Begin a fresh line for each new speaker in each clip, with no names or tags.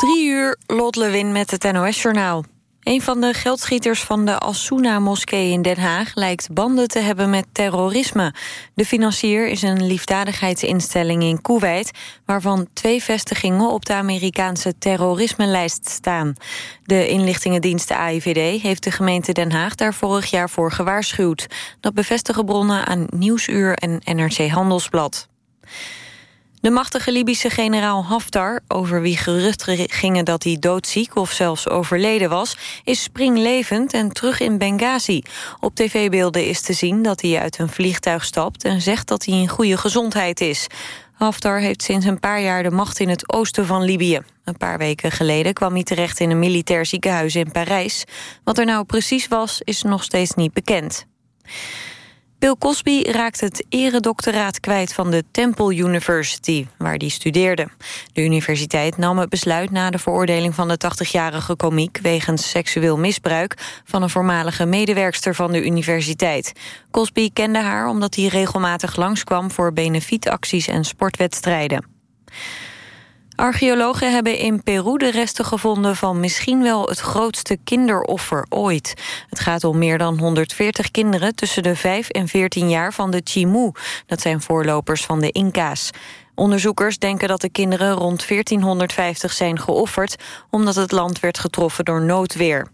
Drie uur, Lot Lewin met het NOS-journaal. Een van de geldschieters van de Assouna-moskee in Den Haag... lijkt banden te hebben met terrorisme. De financier is een liefdadigheidsinstelling in Kuwait... waarvan twee vestigingen op de Amerikaanse terrorisme-lijst staan. De inlichtingendienst AIVD heeft de gemeente Den Haag... daar vorig jaar voor gewaarschuwd. Dat bevestigen bronnen aan Nieuwsuur en NRC Handelsblad. De machtige Libische generaal Haftar, over wie geruchten gingen dat hij doodziek of zelfs overleden was, is springlevend en terug in Benghazi. Op tv-beelden is te zien dat hij uit een vliegtuig stapt en zegt dat hij in goede gezondheid is. Haftar heeft sinds een paar jaar de macht in het oosten van Libië. Een paar weken geleden kwam hij terecht in een militair ziekenhuis in Parijs. Wat er nou precies was, is nog steeds niet bekend. Bill Cosby raakt het eredoctoraat kwijt van de Temple University, waar hij studeerde. De universiteit nam het besluit na de veroordeling van de 80-jarige komiek... wegens seksueel misbruik van een voormalige medewerkster van de universiteit. Cosby kende haar omdat hij regelmatig langskwam voor benefietacties en sportwedstrijden. Archeologen hebben in Peru de resten gevonden van misschien wel het grootste kinderoffer ooit. Het gaat om meer dan 140 kinderen tussen de 5 en 14 jaar van de Chimu. Dat zijn voorlopers van de Inca's. Onderzoekers denken dat de kinderen rond 1450 zijn geofferd... omdat het land werd getroffen door noodweer.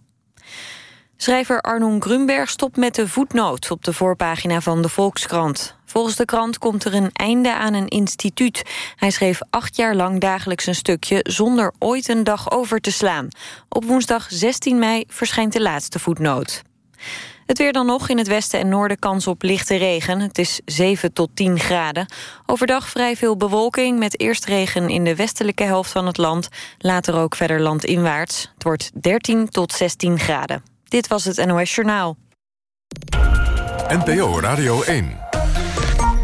Schrijver Arnon Grunberg stopt met de voetnoot op de voorpagina van de Volkskrant. Volgens de krant komt er een einde aan een instituut. Hij schreef acht jaar lang dagelijks een stukje zonder ooit een dag over te slaan. Op woensdag 16 mei verschijnt de laatste voetnoot. Het weer dan nog in het westen en noorden kans op lichte regen. Het is 7 tot 10 graden. Overdag vrij veel bewolking met eerst regen in de westelijke helft van het land. Later ook verder landinwaarts. Het wordt 13 tot 16 graden. Dit was het NOS Journaal.
NPO Radio 1.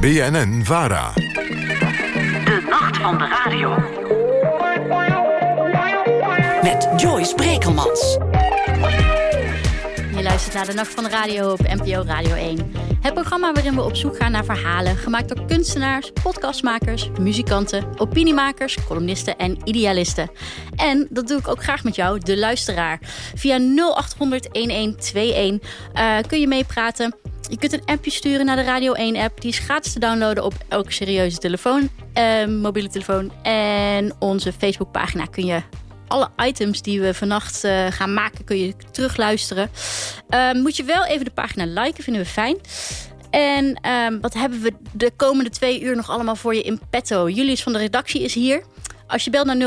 BNN Vara.
De nacht van de radio. Met Joyce Brekelmans.
Naar de Nacht van de Radio op NPO Radio 1. Het programma waarin we op zoek gaan naar verhalen gemaakt door kunstenaars, podcastmakers, muzikanten, opiniemakers, columnisten en idealisten. En dat doe ik ook graag met jou, de luisteraar. Via 0800 1121 uh, kun je meepraten. Je kunt een appje sturen naar de Radio 1-app. Die is gratis te downloaden op elke serieuze telefoon, uh, mobiele telefoon. En onze Facebookpagina kun je alle items die we vannacht uh, gaan maken... kun je terugluisteren. Uh, moet je wel even de pagina liken, vinden we fijn. En uh, wat hebben we de komende twee uur nog allemaal voor je in petto? Julius van de redactie is hier. Als je belt naar 0800-1121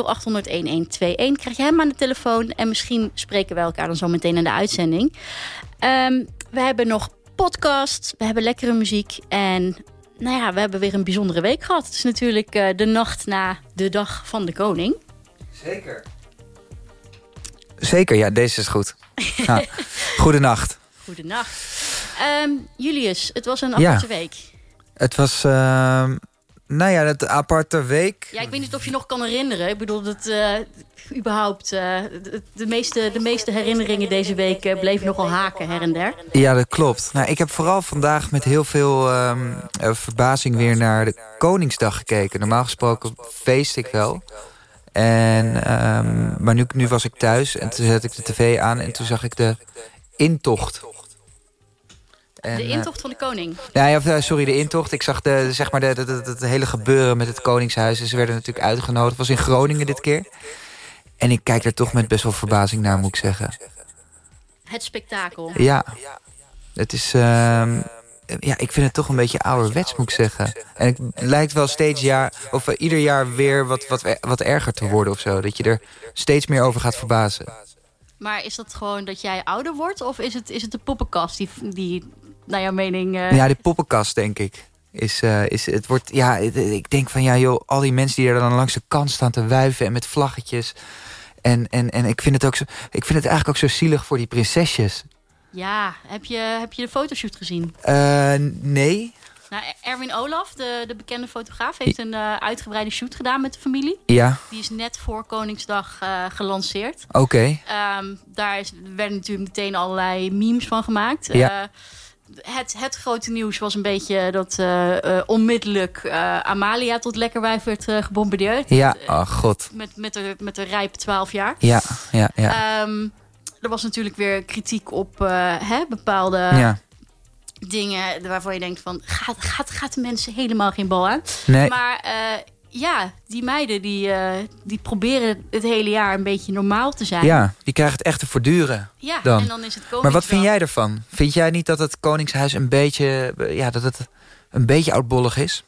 krijg je hem aan de telefoon... en misschien spreken we elkaar dan zo meteen in de uitzending. Um, we hebben nog podcast, we hebben lekkere muziek... en nou ja, we hebben weer een bijzondere week gehad. Het is natuurlijk uh, de nacht na de dag van de koning.
Zeker. Zeker, ja, deze is goed. Ja. Goedenacht.
Goedenacht. Um, Julius, het was een aparte ja. week.
Het was, uh, nou ja, het aparte week.
Ja, ik weet niet of je nog kan herinneren. Ik bedoel, dat uh, überhaupt, uh, de, de, meeste, de meeste herinneringen deze week uh, bleven nogal haken her en der.
Ja, dat klopt. Nou, ik heb vooral vandaag met heel veel um, verbazing weer naar de Koningsdag gekeken. Normaal gesproken feest ik wel. En, um, maar nu, nu was ik thuis en toen zet ik de tv aan... en toen zag ik de intocht.
En, de intocht van de koning?
Ja, ja, sorry, de intocht. Ik zag de, zeg maar de, de, de, het hele gebeuren met het koningshuis. ze werden natuurlijk uitgenodigd. Het was in Groningen dit keer. En ik kijk er toch met best wel verbazing naar, moet ik zeggen.
Het spektakel.
Ja. Het is... Uh, ja, ik vind het toch een beetje ouderwets, moet ik zeggen. En het lijkt wel steeds jaar, of uh, ieder jaar weer wat, wat, wat erger te worden of zo. Dat je er steeds meer over gaat verbazen.
Maar is dat gewoon dat jij ouder wordt? Of is het, is het de poppenkast die, die naar jouw mening... Uh...
Ja, de poppenkast, denk ik. Is, uh, is, het wordt, ja, ik denk van, ja joh, al die mensen die er dan langs de kant staan te wuiven... en met vlaggetjes... En, en, en ik, vind het ook zo, ik vind het eigenlijk ook zo zielig voor die prinsesjes.
Ja, heb je, heb je de fotoshoot gezien?
Uh, nee.
Nou, Erwin Olaf, de, de bekende fotograaf, heeft een uh, uitgebreide shoot gedaan met de familie.
Ja.
Die is net voor Koningsdag uh, gelanceerd.
Oké. Okay.
Um, daar is, werden natuurlijk meteen allerlei memes van gemaakt. Ja. het, het grote nieuws was een beetje dat eh, eh, onmiddellijk eh, Amalia tot lekkerwijf werd gebombardeerd.
Ja, oh god.
Met, met, de, met de rijpe 12 jaar.
Ja, ja, ja.
Ehm, er was natuurlijk weer kritiek op hè, bepaalde
ja.
dingen waarvan je denkt van... gaat, gaat, gaat de mensen helemaal geen bal aan?
Nee.
Maar ja, die meiden die, die proberen het hele jaar een beetje normaal te zijn.
Ja, die krijgen het echt te voortduren.
Ja,
dan.
en dan is het
Maar wat vind jij ervan? Vind jij niet dat het Koningshuis een beetje, ja, dat het een beetje oudbollig is?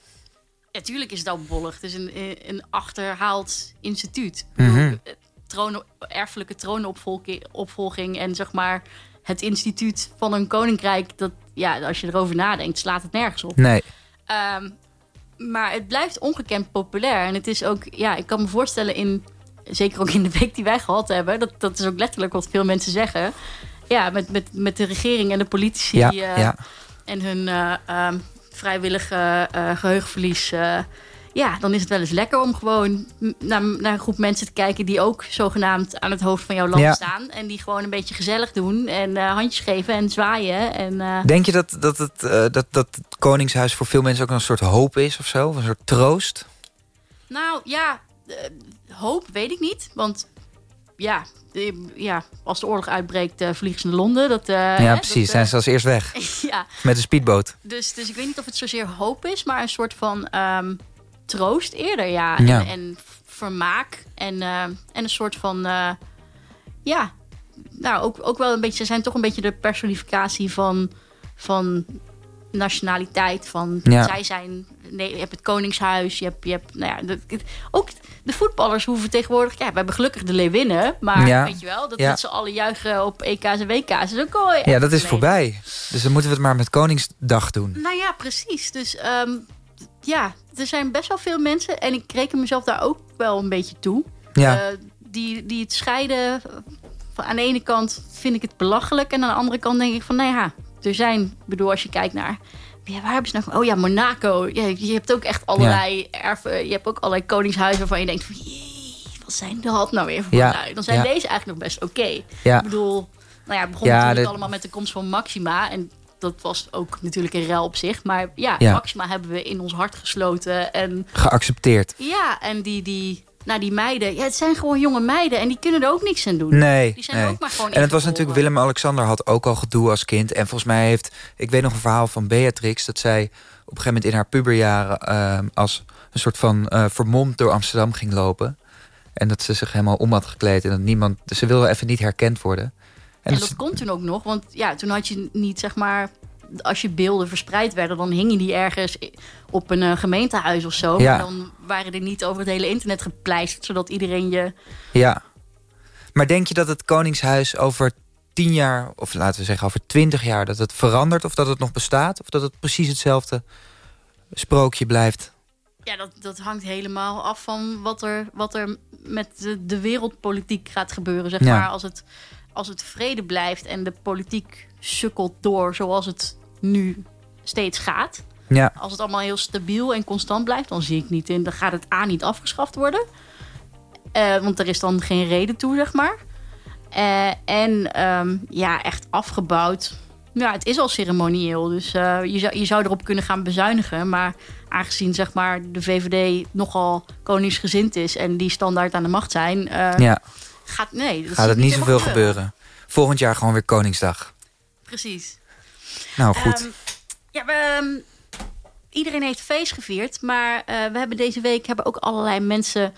Natuurlijk is het oudbollig. Het is een, een achterhaald instituut.
Mm
Troon, erfelijke troonopvolging en zeg maar het instituut van een koninkrijk. Dat, ja, als je erover nadenkt, slaat het nergens op.
Nee.
Um, maar het blijft ongekend populair. En het is ook, ja, ik kan me voorstellen in, zeker ook in de week die wij gehad hebben, dat, dat is ook letterlijk wat veel mensen zeggen. Ja, met, met, met de regering en de politici
ja,
uh,
ja.
en hun uh, um, vrijwillige uh, geheugenverlies ja, dan is het wel eens lekker om gewoon naar, naar, een groep mensen te kijken... die ook zogenaamd aan het hoofd van jouw land
ja.
staan. En die gewoon een beetje gezellig doen en uh, handjes geven en zwaaien. En, uh...
Denk je dat, dat, het, uh, dat, dat het Koningshuis voor veel mensen ook een soort hoop is of zo? Een soort troost?
Nou ja, hoop weet ik niet. Want ja, ja, als de oorlog uitbreekt, uh, vliegen ze naar Londen. Dat, uh,
ja, precies. Dat, zijn ze als eerst weg.
ja.
Met een speedboot.
Dus, dus ik weet niet of het zozeer hoop is, maar een soort van... Um, troost eerder, ja.
ja.
En, en, vermaak. En, uh, en een soort van... Uh, ja, nou, ook, ook wel een beetje... Ze zijn toch een beetje de personificatie van... van nationaliteit. Van,
ja.
Zij zijn... Nee, je hebt het Koningshuis. Je hebt... Je hebt nou ja, de, ook de voetballers hoeven tegenwoordig... Ja, we hebben gelukkig de Leeuwinnen. Maar
ja.
weet je wel, dat,
ja.
dat ze alle juichen op EK's en WK's. Is ook
ja, dat is voorbij. Dus dan moeten we het maar met Koningsdag doen.
Nou ja, precies. Dus... Um, ja, er zijn best wel veel mensen, en ik reken mezelf daar ook wel een beetje toe,
ja.
uh, die, die het scheiden. Aan de ene kant vind ik het belachelijk, en aan de andere kant denk ik van, nou ja, er zijn, bedoel, als je kijkt naar. Ja, waar hebben ze nou van? Oh ja, Monaco. Ja, je hebt ook echt allerlei ja. erven. Je hebt ook allerlei koningshuizen waarvan je denkt van, jee, wat zijn dat nou weer voor
ja.
Dan zijn deze eigenlijk nog best oké. Okay. Ik bedoel, nou ja, het begon natuurlijk allemaal met de komst van Maxima. En dat was ook natuurlijk een rel op zich. Maar ja,
ja,
Maxima hebben we in ons hart gesloten. En,
Geaccepteerd.
Ja, en die, die, nou, die meiden, ja, het zijn gewoon jonge meiden. En die kunnen er ook niks aan doen.
Nee,
die zijn
nee.
ook maar gewoon
En het was natuurlijk, Willem-Alexander had ook al gedoe als kind. En volgens mij heeft, ik weet nog een verhaal van Beatrix... dat zij op een gegeven moment in haar puberjaren... Uh, als een soort van uh, vermomd door Amsterdam ging lopen. En dat ze zich helemaal om had gekleed. En dat niemand, dus ze wilde even niet herkend worden.
En, en dat komt toen ook nog, want ja, toen had je niet zeg maar als je beelden verspreid werden, dan hingen die ergens op een uh, gemeentehuis of zo.
Ja.
Maar dan waren die niet over het hele internet gepleisterd, zodat iedereen je.
Ja. Maar denk je dat het Koningshuis over tien jaar, of laten we zeggen over twintig jaar, dat het verandert of dat het nog bestaat? Of dat het precies hetzelfde sprookje blijft?
Ja, dat, dat hangt helemaal af van wat er, wat er met de, de wereldpolitiek gaat gebeuren. Zeg
Ja.
maar als het, als het vrede blijft en de politiek sukkelt door zoals het nu steeds gaat.
Ja,
Als het allemaal heel stabiel en constant blijft, dan zie ik niet in. Dan gaat het A niet afgeschaft worden. Eh, want er is dan geen reden toe, zeg maar. Eh, en ehm, ja, echt afgebouwd. Ja, het is al ceremonieel. Dus eh, je, zou, je zou erop kunnen gaan bezuinigen. Maar aangezien zeg maar, de VVD nogal koningsgezind is... en die standaard aan de macht zijn...
ja.
Gaat, nee, dat
gaat het niet zoveel gebeuren. Volgend jaar gewoon weer Koningsdag.
Precies.
Nou goed.
Ehm, ja, we, ehm, iedereen heeft feest gevierd. Maar eh, we hebben deze week hebben ook allerlei mensen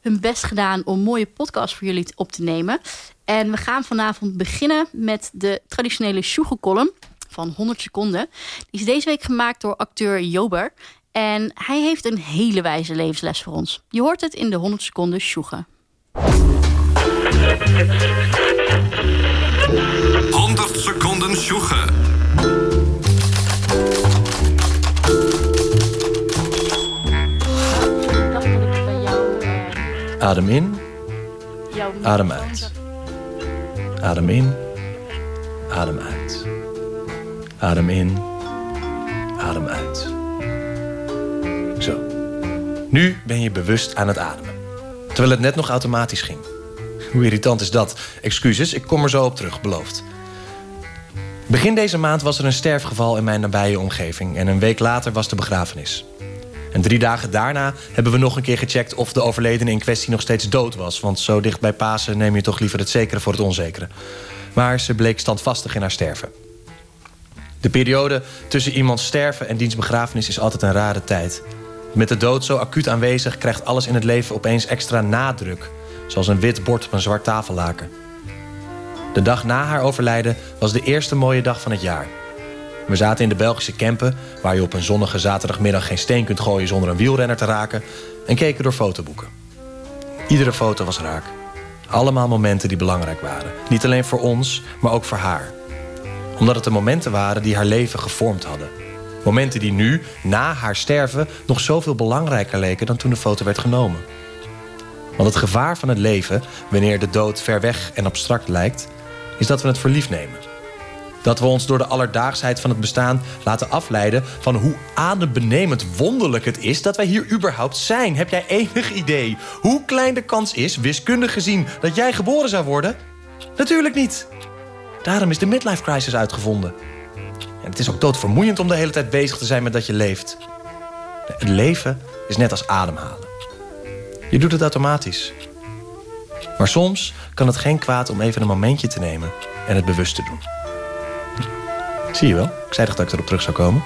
hun best gedaan... om mooie podcasts voor jullie op te nemen. En we gaan vanavond beginnen met de traditionele Sjoegel-column van 100 seconden. Die is deze week gemaakt door acteur Jober. En hij heeft een hele wijze levensles voor ons. Je hoort het in de 100 seconden Sjoegen.
100 seconden sjoegen.
Adem in, Adem uit. adem in, adem uit. Adem in, adem uit. Zo. Nu ben je bewust aan het ademen. Terwijl het net nog automatisch ging. Hoe irritant is dat? Excuses, ik kom er zo op terug, beloofd. Begin deze maand was er een sterfgeval in mijn nabije omgeving... en een week later was de begrafenis. En drie dagen daarna hebben we nog een keer gecheckt... of de overledene in kwestie nog steeds dood was. Want zo dicht bij Pasen neem je toch liever het zekere voor het onzekere. Maar ze bleek standvastig in haar sterven. De periode tussen iemands sterven en diens begrafenis is altijd een rare tijd. Met de dood zo acuut aanwezig krijgt alles in het leven opeens extra nadruk. Zoals een wit bord op een zwart tafellaken. De dag na haar overlijden was de eerste mooie dag van het jaar. We zaten in de Belgische Kempen... waar je op een zonnige zaterdagmiddag geen steen kunt gooien... zonder een wielrenner te raken... en keken door fotoboeken. Iedere foto was raak. Allemaal momenten die belangrijk waren. Niet alleen voor ons, maar ook voor haar. Omdat het de momenten waren die haar leven gevormd hadden. Momenten die nu, na haar sterven... nog zoveel belangrijker leken dan toen de foto werd genomen. Want het gevaar van het leven, wanneer de dood ver weg en abstract lijkt... is dat we het voor lief nemen. Dat we ons door de alledaagsheid van het bestaan laten afleiden... van hoe adembenemend wonderlijk het is dat wij hier überhaupt zijn. Heb jij enig idee hoe klein de kans is, wiskundig gezien... dat jij geboren zou worden? Natuurlijk niet. Daarom is de midlife crisis uitgevonden. En het is ook doodvermoeiend om de hele tijd bezig te zijn met dat je leeft. Het leven is net als ademhalen. Je doet het automatisch. Maar soms kan het geen kwaad om even een momentje te nemen en het bewust te doen. Zie je wel? Ik zei toch dat ik erop terug zou komen?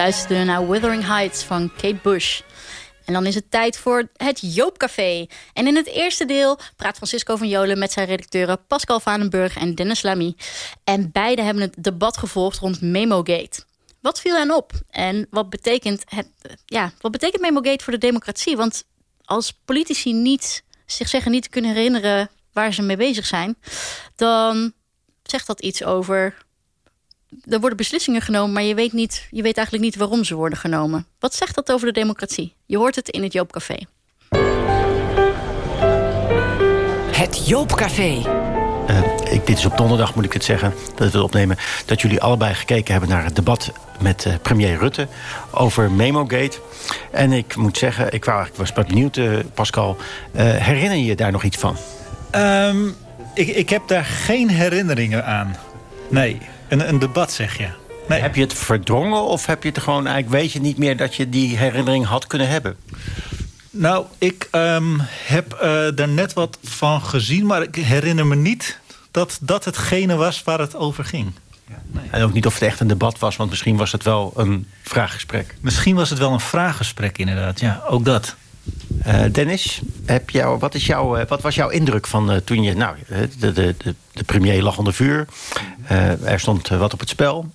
Luisterde naar Wuthering Heights van Kate Bush. En dan is het tijd voor het Joopcafé. En in het eerste deel praat Francisco van Jolen met zijn redacteuren Pascal Vanenburg en Dennis Lamy. En beide hebben het debat gevolgd rond Memogate. Wat viel hen op? En wat betekent, het, ja, wat betekent Memogate voor de democratie? Want als politici niet, zich zeggen niet te kunnen herinneren waar ze mee bezig zijn... dan zegt dat iets over er worden beslissingen genomen, maar je weet, niet, je weet eigenlijk niet waarom ze worden genomen. Wat zegt dat over de democratie? Je hoort het in het Joopcafé.
Het Joopcafé.
Uh, ik, dit is op donderdag, moet ik het zeggen, dat we het opnemen... dat jullie allebei gekeken hebben naar het debat met uh, premier Rutte... over Memogate. En ik moet zeggen, ik, wou, ik was benieuwd, uh, Pascal... herinner je je daar nog iets van?
Um, ik, ik heb daar geen herinneringen aan. Nee, een, een debat zeg je. Nee.
Heb je het verdrongen of heb je het gewoon eigenlijk weet je niet meer dat je die herinnering had kunnen hebben?
Nou, ik um, heb uh, daar net wat van gezien, maar ik herinner me niet dat dat hetgene was waar het over ging.
Nee. En ook niet of het echt een debat was, want misschien was het wel een vraaggesprek.
Misschien was het wel een vraaggesprek, inderdaad. Ja, ook dat.
Uh, Dennis, heb jou, wat, is jouw, uh, wat was jouw indruk van uh, toen je... Nou, de, de, de, premier lag onder vuur. er stond wat op het spel.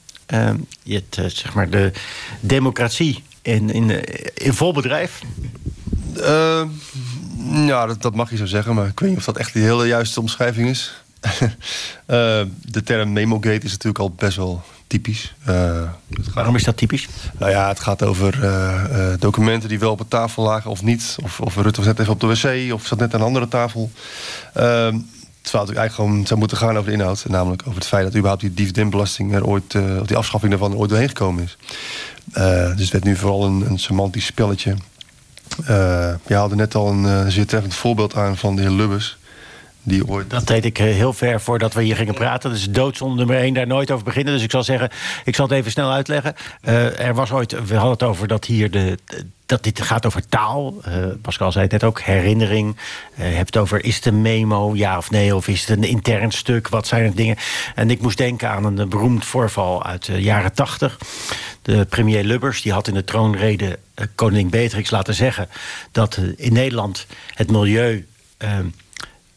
je zeg maar de democratie in, in, in vol bedrijf.
ja, dat, dat mag je zo zeggen. Maar ik weet niet of dat echt de hele juiste omschrijving is. de term memogate is natuurlijk al best wel typisch. Uh,
Waarom is dat typisch?
Nou ja, het gaat over uh, uh, documenten die wel op tafel lagen of niet. Of, of Rutte was net even op de wc of zat net aan een andere tafel. Terwijl het eigenlijk gewoon zou moeten gaan over de inhoud. Namelijk over het feit dat überhaupt die dividendbelasting er ooit, of die afschaffing daarvan er ooit doorheen gekomen is. dus het werd nu vooral een, een semantisch spelletje. je haalde net al een zeer treffend voorbeeld aan van de heer Lubbers. Die ooit...
Dat deed ik heel ver voordat we hier gingen praten. Dus doodzonde nummer één, daar nooit over beginnen. Dus ik zal zeggen, ik zal het even snel uitleggen. Uh, er was ooit, we hadden het over dat hier de, dat dit gaat over taal. Uh, Pascal zei het net ook, herinnering. Uh, je hebt het over, is het een memo, ja of nee? Of is het een intern stuk? Wat zijn het dingen? En ik moest denken aan een beroemd voorval uit de jaren tachtig. De premier Lubbers die had in de troonrede koningin Beatrix laten zeggen... dat in Nederland het milieu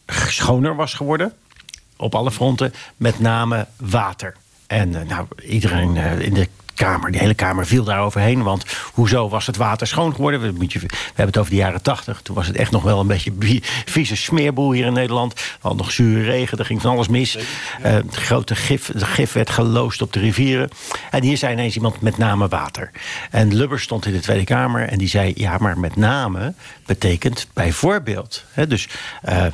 schoner was geworden. Op alle fronten, met name water. En uh, nou, iedereen uh, in de Kamer, de hele Kamer viel daar overheen. Want hoezo was het water schoon geworden? We, we, hebben het over de jaren tachtig. Toen was het echt nog wel een beetje vieze smeerboel hier in Nederland. We hadden nog zure regen, er ging van alles mis. Uh, grote gif, de gif werd geloosd op de rivieren. En hier zei ineens iemand met name water. En Lubbers stond in de Tweede Kamer en die zei... ja, maar met name betekent bijvoorbeeld. Hè, dus... Uh,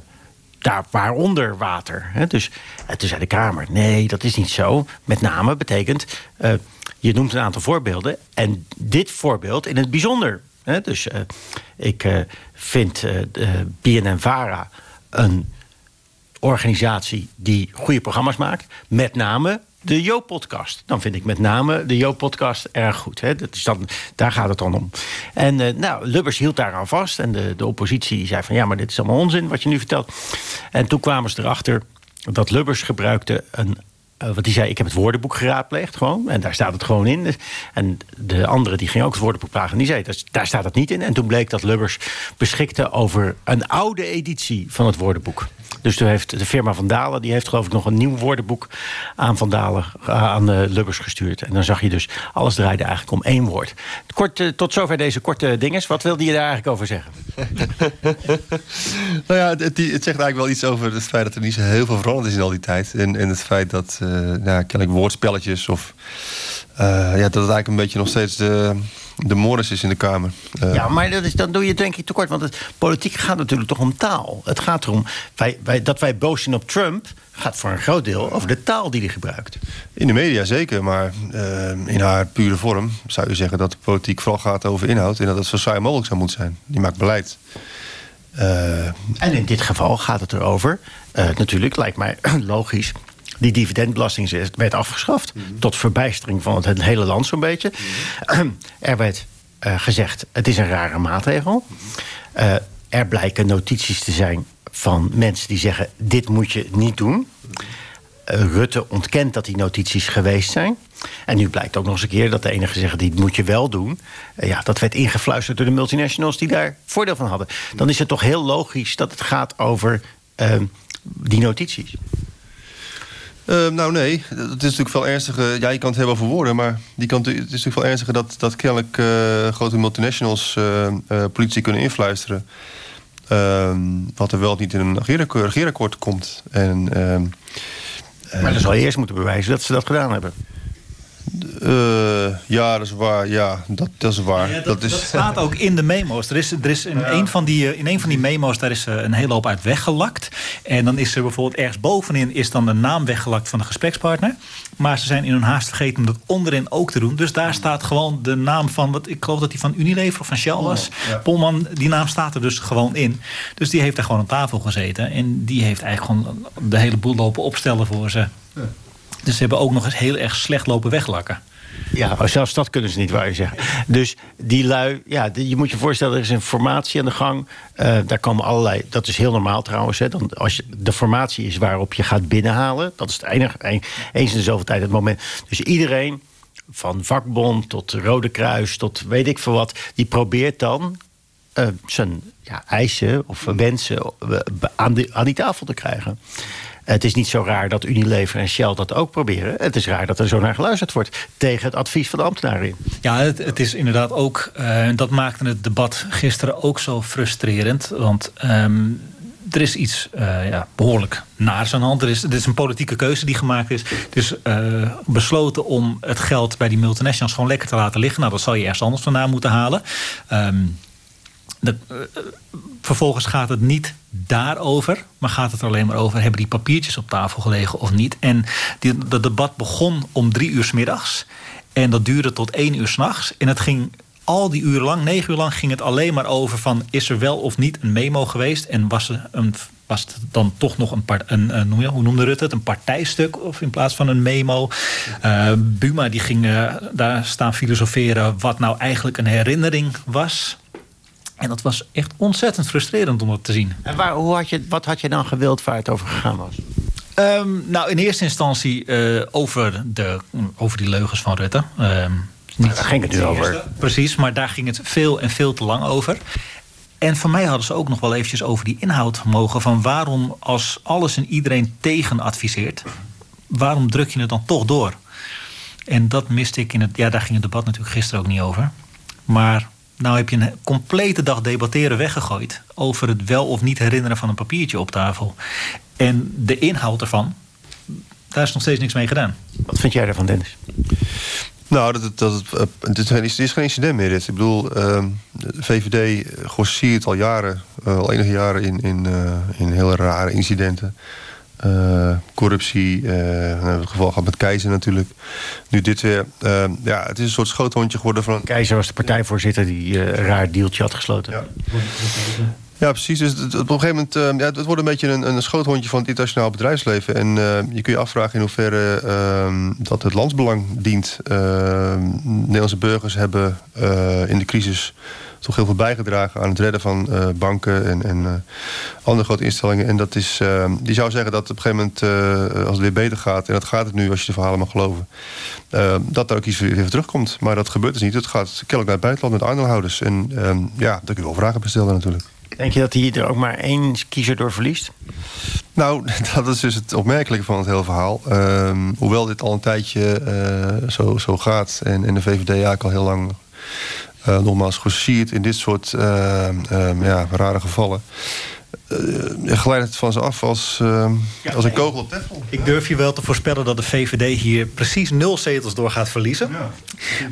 daar waaronder water. Hè? Dus toen zei de Kamer, nee, dat is niet zo. Met name betekent, uh, je noemt een aantal voorbeelden... en dit voorbeeld in het bijzonder. Hè? Dus uh, ik uh, vind BNN-VARA een organisatie die goede programma's maakt. Met name de Jo-podcast. Dan vind ik met name de Jo-podcast erg goed. Hè? Dat is dan, daar gaat het dan om. En uh, nou, Lubbers hield daaraan vast. En de, de oppositie zei van ja, maar dit is allemaal onzin wat je nu vertelt. En toen kwamen ze erachter dat Lubbers gebruikte een uh, want die zei, ik heb het woordenboek geraadpleegd gewoon. En daar staat het gewoon in. En de andere die ging ook het woordenboek plagen. En die zei, daar staat het niet in. En toen bleek dat Lubbers beschikte over een oude editie van het woordenboek. Dus toen heeft de firma Van Dalen... die heeft geloof ik nog een nieuw woordenboek aan Van Dalen... aan de Lubbers gestuurd. En dan zag je dus, alles draaide eigenlijk om één woord. Kort, uh, tot zover deze korte dinges. Wat wilde je daar eigenlijk over zeggen?
nou ja, het, het, zegt eigenlijk wel iets over het feit... dat er niet zo heel veel veranderd is in al die tijd. En, en het feit dat, uh, nou, kennelijk woordspelletjes... of ja, dat het eigenlijk een beetje nog steeds de de Morris is in de Kamer.
Uh, ja, maar dat is, dan doe je denk ik tekort. Want het, politiek gaat natuurlijk toch om taal. Het gaat erom wij, wij, dat wij boos zijn op Trump... gaat voor een groot deel over de taal die hij gebruikt.
In de media zeker, maar uh, in haar pure vorm... zou je zeggen dat de politiek vooral gaat over inhoud... en dat het zo saai mogelijk zou moeten zijn. Die maakt beleid.
Uh, en in dit geval gaat het erover... natuurlijk, lijkt mij logisch die dividendbelasting werd afgeschaft. Mhm. Tot verbijstering van het hele land zo'n beetje. Mhm. er werd uh, gezegd, het is een rare maatregel. Uh, er blijken notities te zijn van mensen die zeggen... dit moet je niet doen. Rutte ontkent dat die notities geweest zijn. En nu blijkt ook nog eens een keer dat de enige zeggen... die moet je wel doen. Eh, ja, dat werd ingefluisterd door de multinationals die daar voordeel van hadden. Dan is het toch heel logisch dat het gaat over eh, die notities.
Uh, nou nee, het is natuurlijk veel ernstiger. Ja, je kan het hebben over woorden, maar die kan, het is natuurlijk veel ernstiger dat, dat kennelijk uh, grote multinationals uh, politie kunnen influisteren. Ehm, wat er wel niet in een regeerakkoord komt. En, ehm,
maar dat zal eerst moeten bewijzen dat ze dat gedaan hebben.
Uh, ja, dat is waar. Ja, dat, dat is waar.
Ja, dat,
dat, is...
dat, staat ook in de memo's. Er is, er is in, ja. een van die, in een van die memo's daar is een hele hoop uit weggelakt. En dan is er bijvoorbeeld ergens bovenin is dan de naam weggelakt van de gesprekspartner. Maar ze zijn in hun haast vergeten om dat onderin ook te doen. Dus daar staat gewoon de naam van, wat ik geloof dat die van Unilever of van Shell was. Oh, ja. Polman, die naam staat er dus gewoon in. Dus die heeft daar gewoon aan tafel gezeten. En die heeft eigenlijk gewoon de hele boel lopen opstellen voor ze. Dus ze hebben ook nog eens heel erg slecht lopen weglakken.
Ja, maar zelfs dat kunnen ze niet, waar je zeggen. Dus die lui, ja, je moet je voorstellen, er is een formatie aan de gang. Uh, daar komen allerlei, dat is heel normaal trouwens. Hè, dan, als je, de formatie is waarop je gaat binnenhalen. Dat is het enige, een, eens in de zoveel tijd het moment. Dus iedereen, van vakbond tot Rode Kruis tot weet ik veel wat... die probeert dan uh, zijn ja, eisen of wensen aan, die, aan die tafel te krijgen. Het is niet zo raar dat Unilever en Shell dat ook proberen. Het is raar dat er zo naar geluisterd wordt tegen het advies van de ambtenaren.
Ja, het, het is inderdaad ook... Uh, dat maakte het debat gisteren ook zo frustrerend. Want... Um, er is iets uh, ja, behoorlijk naars aan de hand. Er is, er is een politieke keuze die gemaakt is. Is uh, besloten om het geld bij die multinationals gewoon lekker te laten liggen. Nou, dat zal je ergens anders vandaan moeten halen. Um, de, vervolgens gaat het niet daarover, maar gaat het er alleen maar over... hebben die papiertjes op tafel gelegen of niet. En die, dat debat begon om drie uur s middags. En dat duurde tot één uur s'nachts. En het ging al die uren lang, negen uur lang... ging het alleen maar over van... is er wel of niet een memo geweest? En was, er een, was het dan toch nog een, part, een, een hoe noemde Rutte het? Een partijstuk of in plaats van een memo? Uh, Buma die ging uh, daar staan filosoferen... wat nou eigenlijk een herinnering was... En dat was echt ontzettend frustrerend om dat te zien.
En waar, hoe had je, wat had je dan gewild waar het over gegaan was?
Um, nou, in eerste instantie uh, over, de, over die leugens van Rutte. Um,
niet daar ging het nu over.
Precies, maar daar ging het veel en veel te lang over. En van mij hadden ze ook nog wel eventjes over die inhoud mogen... van waarom als alles en iedereen tegen adviseert... waarom druk je het dan toch door? En dat miste ik in het... Ja, daar ging het debat natuurlijk gisteren ook niet over. Maar nou heb je een complete dag debatteren weggegooid... over het wel of niet herinneren van een papiertje op tafel. En de inhoud ervan, daar is nog steeds niks mee gedaan.
Wat vind jij ervan, Dennis?
Nou, dat, dat, dat, het, is, het is geen incident meer. Dit. Ik bedoel, uh, de VVD grossiert al jaren, uh, al enige jaren... in, in, uh, in hele rare incidenten. Uh, corruptie, uh, het geval gehad met Keizer natuurlijk. Nu dit weer. Uh, ja, het is een soort schoothondje geworden van...
Keizer was de partijvoorzitter die een raar dealtje had gesloten.
Ja, ja precies. Dus het, op een gegeven moment... ja, het wordt een beetje een, een schoothondje van het internationaal bedrijfsleven. En je kun je afvragen in hoeverre ehm, dat het landsbelang dient. Ehm, Nederlandse burgers hebben in de crisis toch heel veel bijgedragen aan het redden van uh, banken en, en uh, andere grote instellingen. En dat is, die zou zeggen dat op een gegeven moment, als het weer beter gaat, en dat gaat het nu als je de verhalen mag geloven, dat er ook iets weer terugkomt. Maar dat gebeurt dus niet. Het gaat kennelijk naar het buitenland met aandeelhouders. En ehm, ja, daar kun je wel vragen bestellen natuurlijk.
Denk je dat hij er ook maar één kiezer door verliest?
Nou, dat is dus het opmerkelijke van het hele verhaal. Uh, hoewel dit al een tijdje uh, zo, zo gaat... En, en de VVD eigenlijk al heel lang nogmaals gesierd in dit soort uh, uh, ja, rare gevallen. je glijdt het van ze af als, ja, als een kogel op teflon.
Ik durf je wel te voorspellen dat de VVD hier precies nul zetels door gaat verliezen. Ja.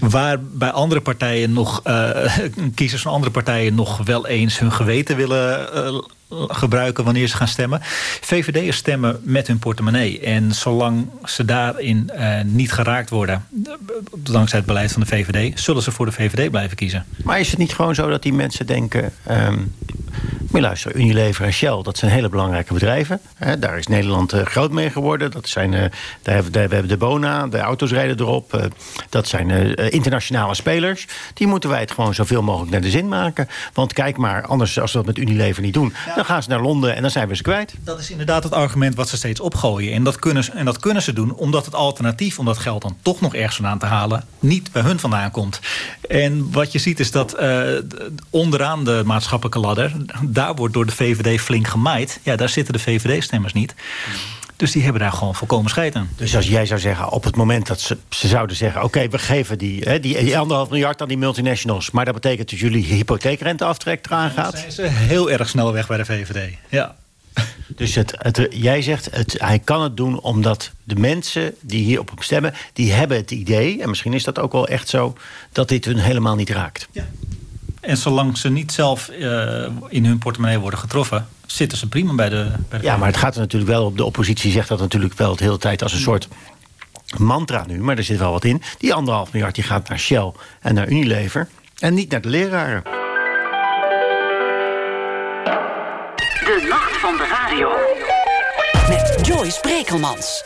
Waar bij andere partijen nog, kiezers van andere partijen nog wel eens hun geweten willen gebruiken wanneer ze gaan stemmen. VVD'ers stemmen met hun portemonnee. En zolang ze daarin uh, niet geraakt worden... dankzij het beleid van de VVD... zullen ze voor de VVD blijven kiezen.
Maar is het niet gewoon zo dat die mensen denken... Um, Maar luister, Unilever en Shell, dat zijn hele belangrijke bedrijven. Hè, daar is Nederland eh, groot mee geworden. Dat zijn, eh, daar hebben, daar, we hebben de Bona, de auto's rijden erop. eh, dat zijn eh, internationale spelers. Die moeten wij het gewoon zoveel mogelijk naar de zin maken. Want kijk maar, anders als we dat met Unilever niet doen... dan gaan ze naar Londen en dan zijn we ze kwijt.
Dat is inderdaad het argument wat ze steeds opgooien. En dat kunnen, ze- en dat kunnen ze doen omdat het alternatief... om dat geld dan toch nog ergens vandaan te halen... niet bij hun vandaan komt. En wat je ziet is dat eh, onderaan de maatschappelijke ladder... daar wordt door de VVD flink gemaaid. Ja, daar zitten de VVD-stemmers niet. Dus die hebben daar gewoon volkomen scheid aan.
Dus als jij zou zeggen, op het moment dat ze, ze zouden zeggen... oké, we geven die, hè, die, die anderhalf miljard aan die multinationals... maar dat betekent dat jullie hypotheekrenteaftrek eraan gaat...
zijn ze heel erg snel weg bij de VVD. Ja.
Dus het, het, jij zegt, het, hij kan het doen omdat de mensen die hier op hem stemmen... die hebben het idee, en misschien is dat ook wel echt zo... dat dit hun helemaal niet raakt.
En zolang ze niet zelf eh, in hun portemonnee worden getroffen... zitten ze prima bij de, bij de
Ja, maar het gaat er natuurlijk wel op. De oppositie zegt dat natuurlijk wel de hele tijd als een soort mantra nu. Maar er zit wel wat in. Die anderhalf miljard die gaat naar Shell en naar Unilever. En niet naar de leraren.
De nacht van de radio. Met Joyce Brekelmans.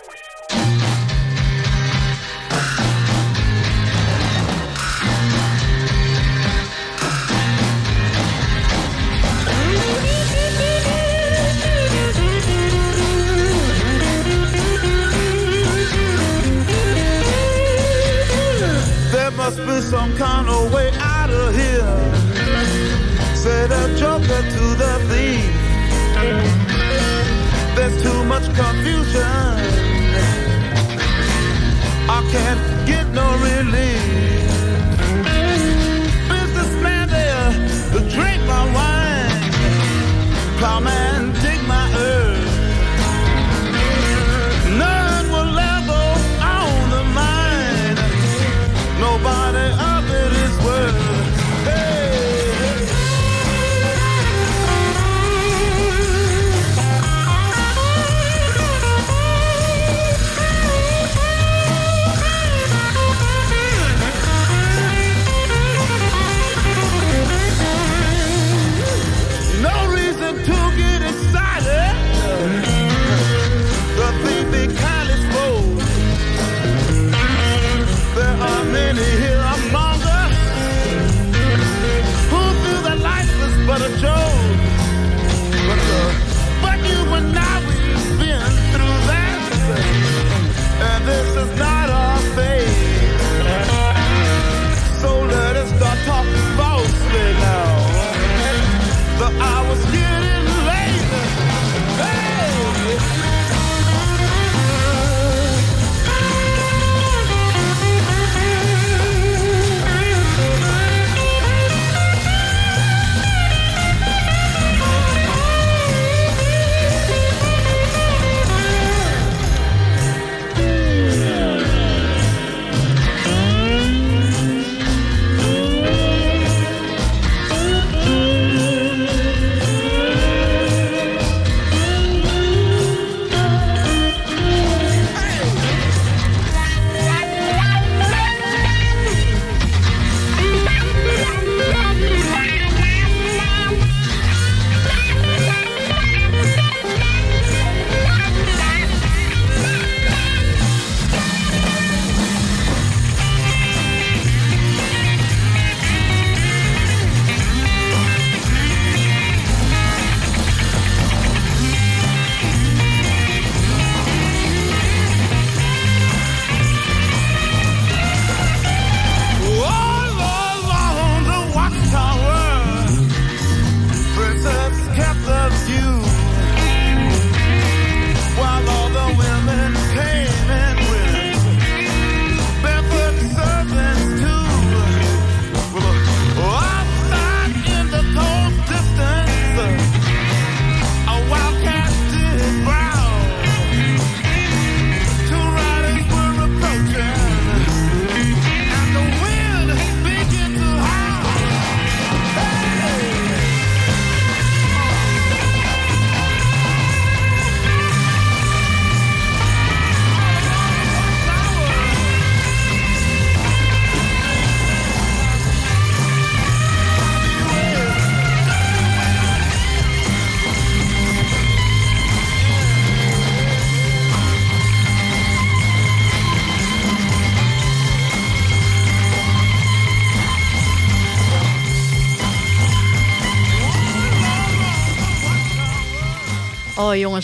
Must be some kind of way out of here. Said a joker to the thief. There's too much confusion. I can't get no relief. Businessman there to drink my wine. Plowman and I, we've been through that. And this is not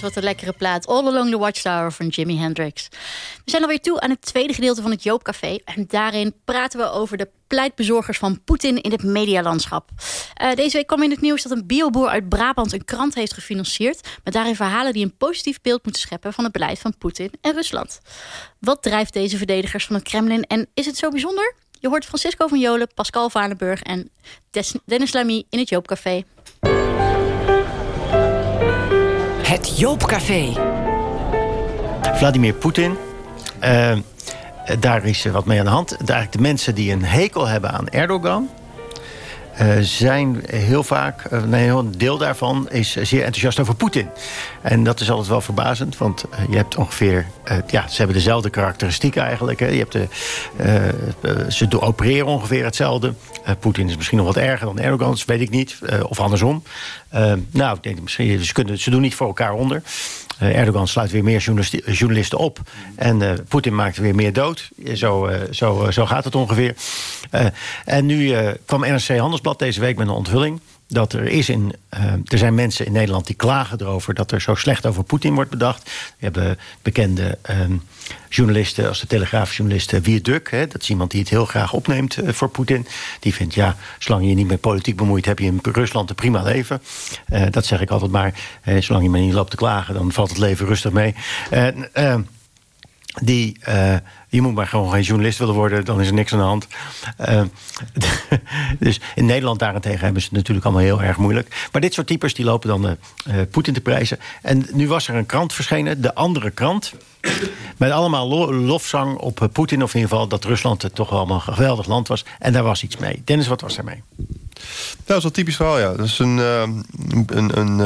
wat een lekkere plaat. All Along the Watchtower van Jimi Hendrix. We zijn alweer toe aan het tweede gedeelte van het Joopcafé. En daarin praten we over de pleitbezorgers van Poetin in het medialandschap. Uh, deze week kwam in het nieuws dat een bioboer uit Brabant een krant heeft gefinancierd... met daarin verhalen die een positief beeld moeten scheppen... van het beleid van Poetin en Rusland. Wat drijft deze verdedigers van het Kremlin en is het zo bijzonder? Je hoort Francisco van Jolen, Pascal Vaardenburg en Dennis Lamy in het Joopcafé.
Het Joopcafé.
Vladimir Poetin. Uh, daar is wat mee aan de hand. De mensen die een hekel hebben aan Erdogan... Uh, zijn heel vaak, nee, een deel daarvan is zeer enthousiast over Poetin. En dat is altijd wel verbazend, want je hebt ongeveer... ja, ze hebben dezelfde karakteristieken eigenlijk. Hè. Je hebt de, ze opereren ongeveer hetzelfde. Poetin is misschien nog wat erger dan Erdogan, weet ik niet. of andersom. nou, ik denk misschien, ze, kunnen, ze doen niet voor elkaar onder. Uh, Erdogan sluit weer meer journalisten op. En uh, Poetin maakt weer meer dood. Zo, uh, zo, zo gaat het ongeveer. en nu kwam NRC Handelsblad deze week met een onthulling dat er is in. er zijn mensen in Nederland die klagen erover dat er zo slecht over Poetin wordt bedacht. We hebben bekende ehm, journalisten als de Telegraafjournalist Wier Duk. Hè, dat is iemand die het heel graag opneemt voor Poetin. Die vindt, ja, zolang je je niet met politiek bemoeit... heb je in Rusland een prima leven. dat zeg ik altijd maar. zolang je maar niet loopt te klagen, dan valt het leven rustig mee. Die, uh, je moet maar gewoon geen journalist willen worden, dan is er niks aan de hand. Uh, dus in Nederland daarentegen hebben ze het natuurlijk allemaal heel erg moeilijk. Maar dit soort types die lopen dan uh, Poetin te prijzen. En nu was er een krant verschenen, de andere krant. Met allemaal lo lofzang op Poetin, of in ieder geval dat Rusland het toch allemaal een geweldig land was. En daar was iets mee. Dennis, wat was daarmee?
Nou, dat is wel typisch verhaal, ja. Dat is een, een, een,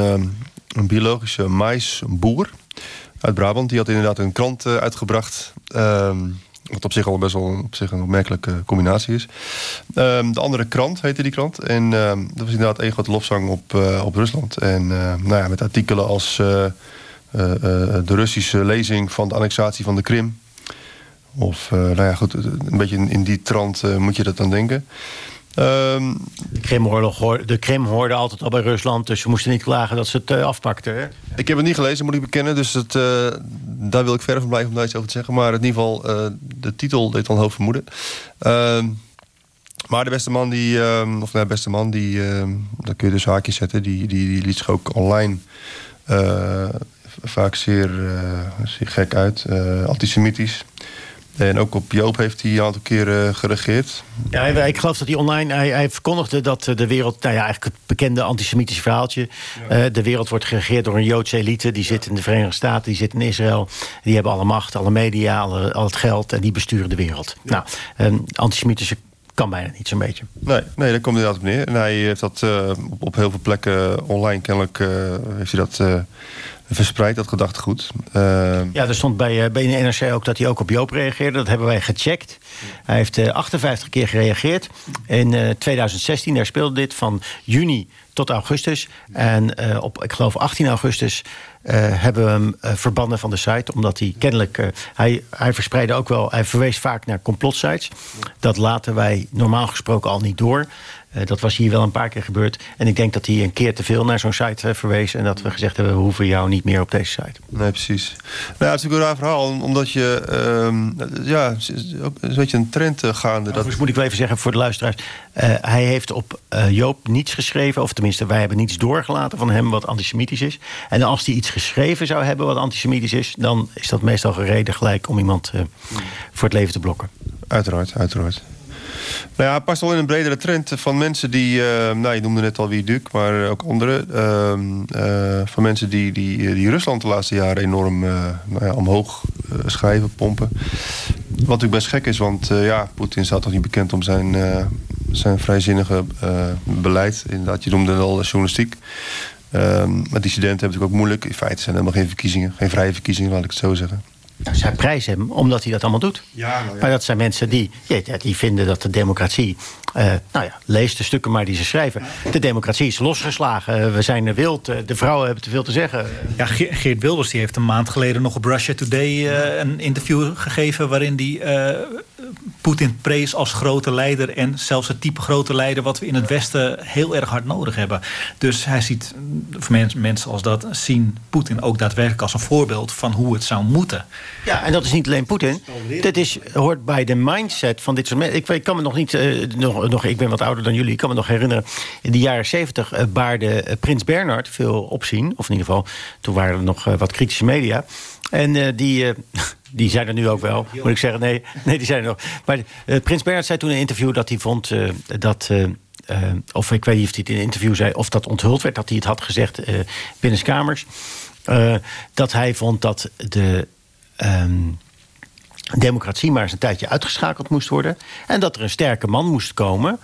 een biologische maisboer uit Brabant. Die had inderdaad een krant uitgebracht. Um, wat op zich al best wel op zich een opmerkelijke combinatie is. Um, de andere krant heette die krant. En um, dat was inderdaad een grote lofzang op, uh, op Rusland. En uh, nou ja, met artikelen als de Russische lezing van de annexatie van de Krim. Of nou ja, goed, een beetje in, in die trant moet je dat dan denken.
Um, de, Krimoorlog, de Krim hoorde altijd al bij Rusland, dus ze moesten niet klagen dat ze het uh, afpakten. Hè?
Ik heb het niet gelezen, moet ik bekennen, dus het, uh, daar wil ik verder van blijven om daar iets over te zeggen. Maar in ieder geval, uh, de titel deed al hoofd vermoeden. Ehm, maar de beste man, die, ehm, of nee, de beste man, die, daar kun je dus haakjes zetten, die, die, die liet zich ook online vaak zeer, zeer gek uit, antisemitisch. En ook op Joop heeft hij een aantal keren geregeerd.
Ja, ik geloof dat hij online... Hij, hij verkondigde dat de wereld... Nou ja, eigenlijk het bekende antisemitische verhaaltje. Ja. Uh, de wereld wordt geregeerd door een Joodse elite. Die zit in de Verenigde Staten, die zit in Israël. Die hebben alle macht, alle media, alle, al het geld. En die besturen de wereld. Ja. Nou, um, antisemitische kan bijna niet zo'n beetje.
Nee, nee, daar komt inderdaad op neer. En hij heeft dat uh, op, op, heel veel plekken online kennelijk... Uh, heeft hij dat verspreid, dat gedachtegoed. Uh...
Ja, er stond bij, uh, bij de NRC ook dat hij ook op Joop reageerde. Dat hebben wij gecheckt. Hij heeft uh, 58 keer gereageerd. In 2016, daar speelde dit van juni tot augustus. En op, ik geloof, 18 augustus hebben we hem verbannen van de site. Omdat hij kennelijk... hij, hij verspreidde ook wel... Hij verwees vaak naar complotsites. Dat laten wij normaal gesproken al niet door. Uh, dat was hier wel een paar keer gebeurd. En ik denk dat hij een keer te veel naar zo'n site uh, verwees. En dat we gezegd hebben, we hoeven jou niet meer op deze site.
Nee, precies. Nou, het is natuurlijk een raar verhaal. Omdat je, uh, ja, ook een beetje een trend eh, gaande.
Dat... Dus moet ik wel even zeggen voor de luisteraars. hij heeft op Joop niets geschreven. Of tenminste, wij hebben niets doorgelaten van hem wat antisemitisch is. En als hij iets geschreven zou hebben wat antisemitisch is... dan is dat meestal gereden gelijk om iemand voor het leven te blokken.
Uiteraard, uiteraard. Nou ja, het past wel in een bredere trend van mensen die... Uh, nou, je noemde net al wie Duk, maar ook anderen. Uh, uh, van mensen die, die, die Rusland de laatste jaren enorm nou ja, omhoog schrijven, pompen. Wat natuurlijk best gek is, want ja, Poetin staat toch niet bekend om zijn, zijn vrijzinnige beleid. Inderdaad, je noemde al journalistiek. Um, maar die studenten hebben natuurlijk ook moeilijk. In feite zijn er helemaal geen verkiezingen. Geen vrije verkiezingen, laat ik het zo zeggen.
Nou, zij prijzen hem omdat hij dat allemaal doet.
Ja, nou ja.
Maar dat zijn mensen die, ja, die vinden dat de democratie... Uh, nou ja, lees de stukken maar die ze schrijven. De democratie is losgeslagen. we zijn wild. de vrouwen hebben te veel te zeggen.
Ja, Geert Wilders die heeft een maand geleden nog op Russia Today uh, een interview gegeven... waarin hij uh, Poetin prees als grote leider... en zelfs het type grote leider wat we in het Westen heel erg hard nodig hebben. Dus hij ziet, voor mensen, mensen als dat, zien Poetin ook daadwerkelijk als een voorbeeld... van hoe het zou moeten.
Ja, en dat is niet alleen Poetin. Dat is, hoort bij de mindset van dit soort mensen. Ik, ik kan me nog niet, eh, nog, nog, ik ben wat ouder dan jullie... ik kan me nog herinneren, in de jaren zeventig... eh, baarde eh, Prins Bernhard veel opzien. Of in ieder geval, toen waren er nog wat kritische media... En die, die zijn er nu ook wel, moet ik zeggen. Nee, nee die zijn er nog. Maar eh, Prins Bernhard zei toen in een interview dat hij vond eh, dat... eh, of ik weet niet of hij het in een interview zei... of dat onthuld werd, dat hij het had gezegd binnenskamers... eh, dat hij vond dat de ehm, democratie maar eens een tijdje uitgeschakeld moest worden... en dat er een sterke man moest komen...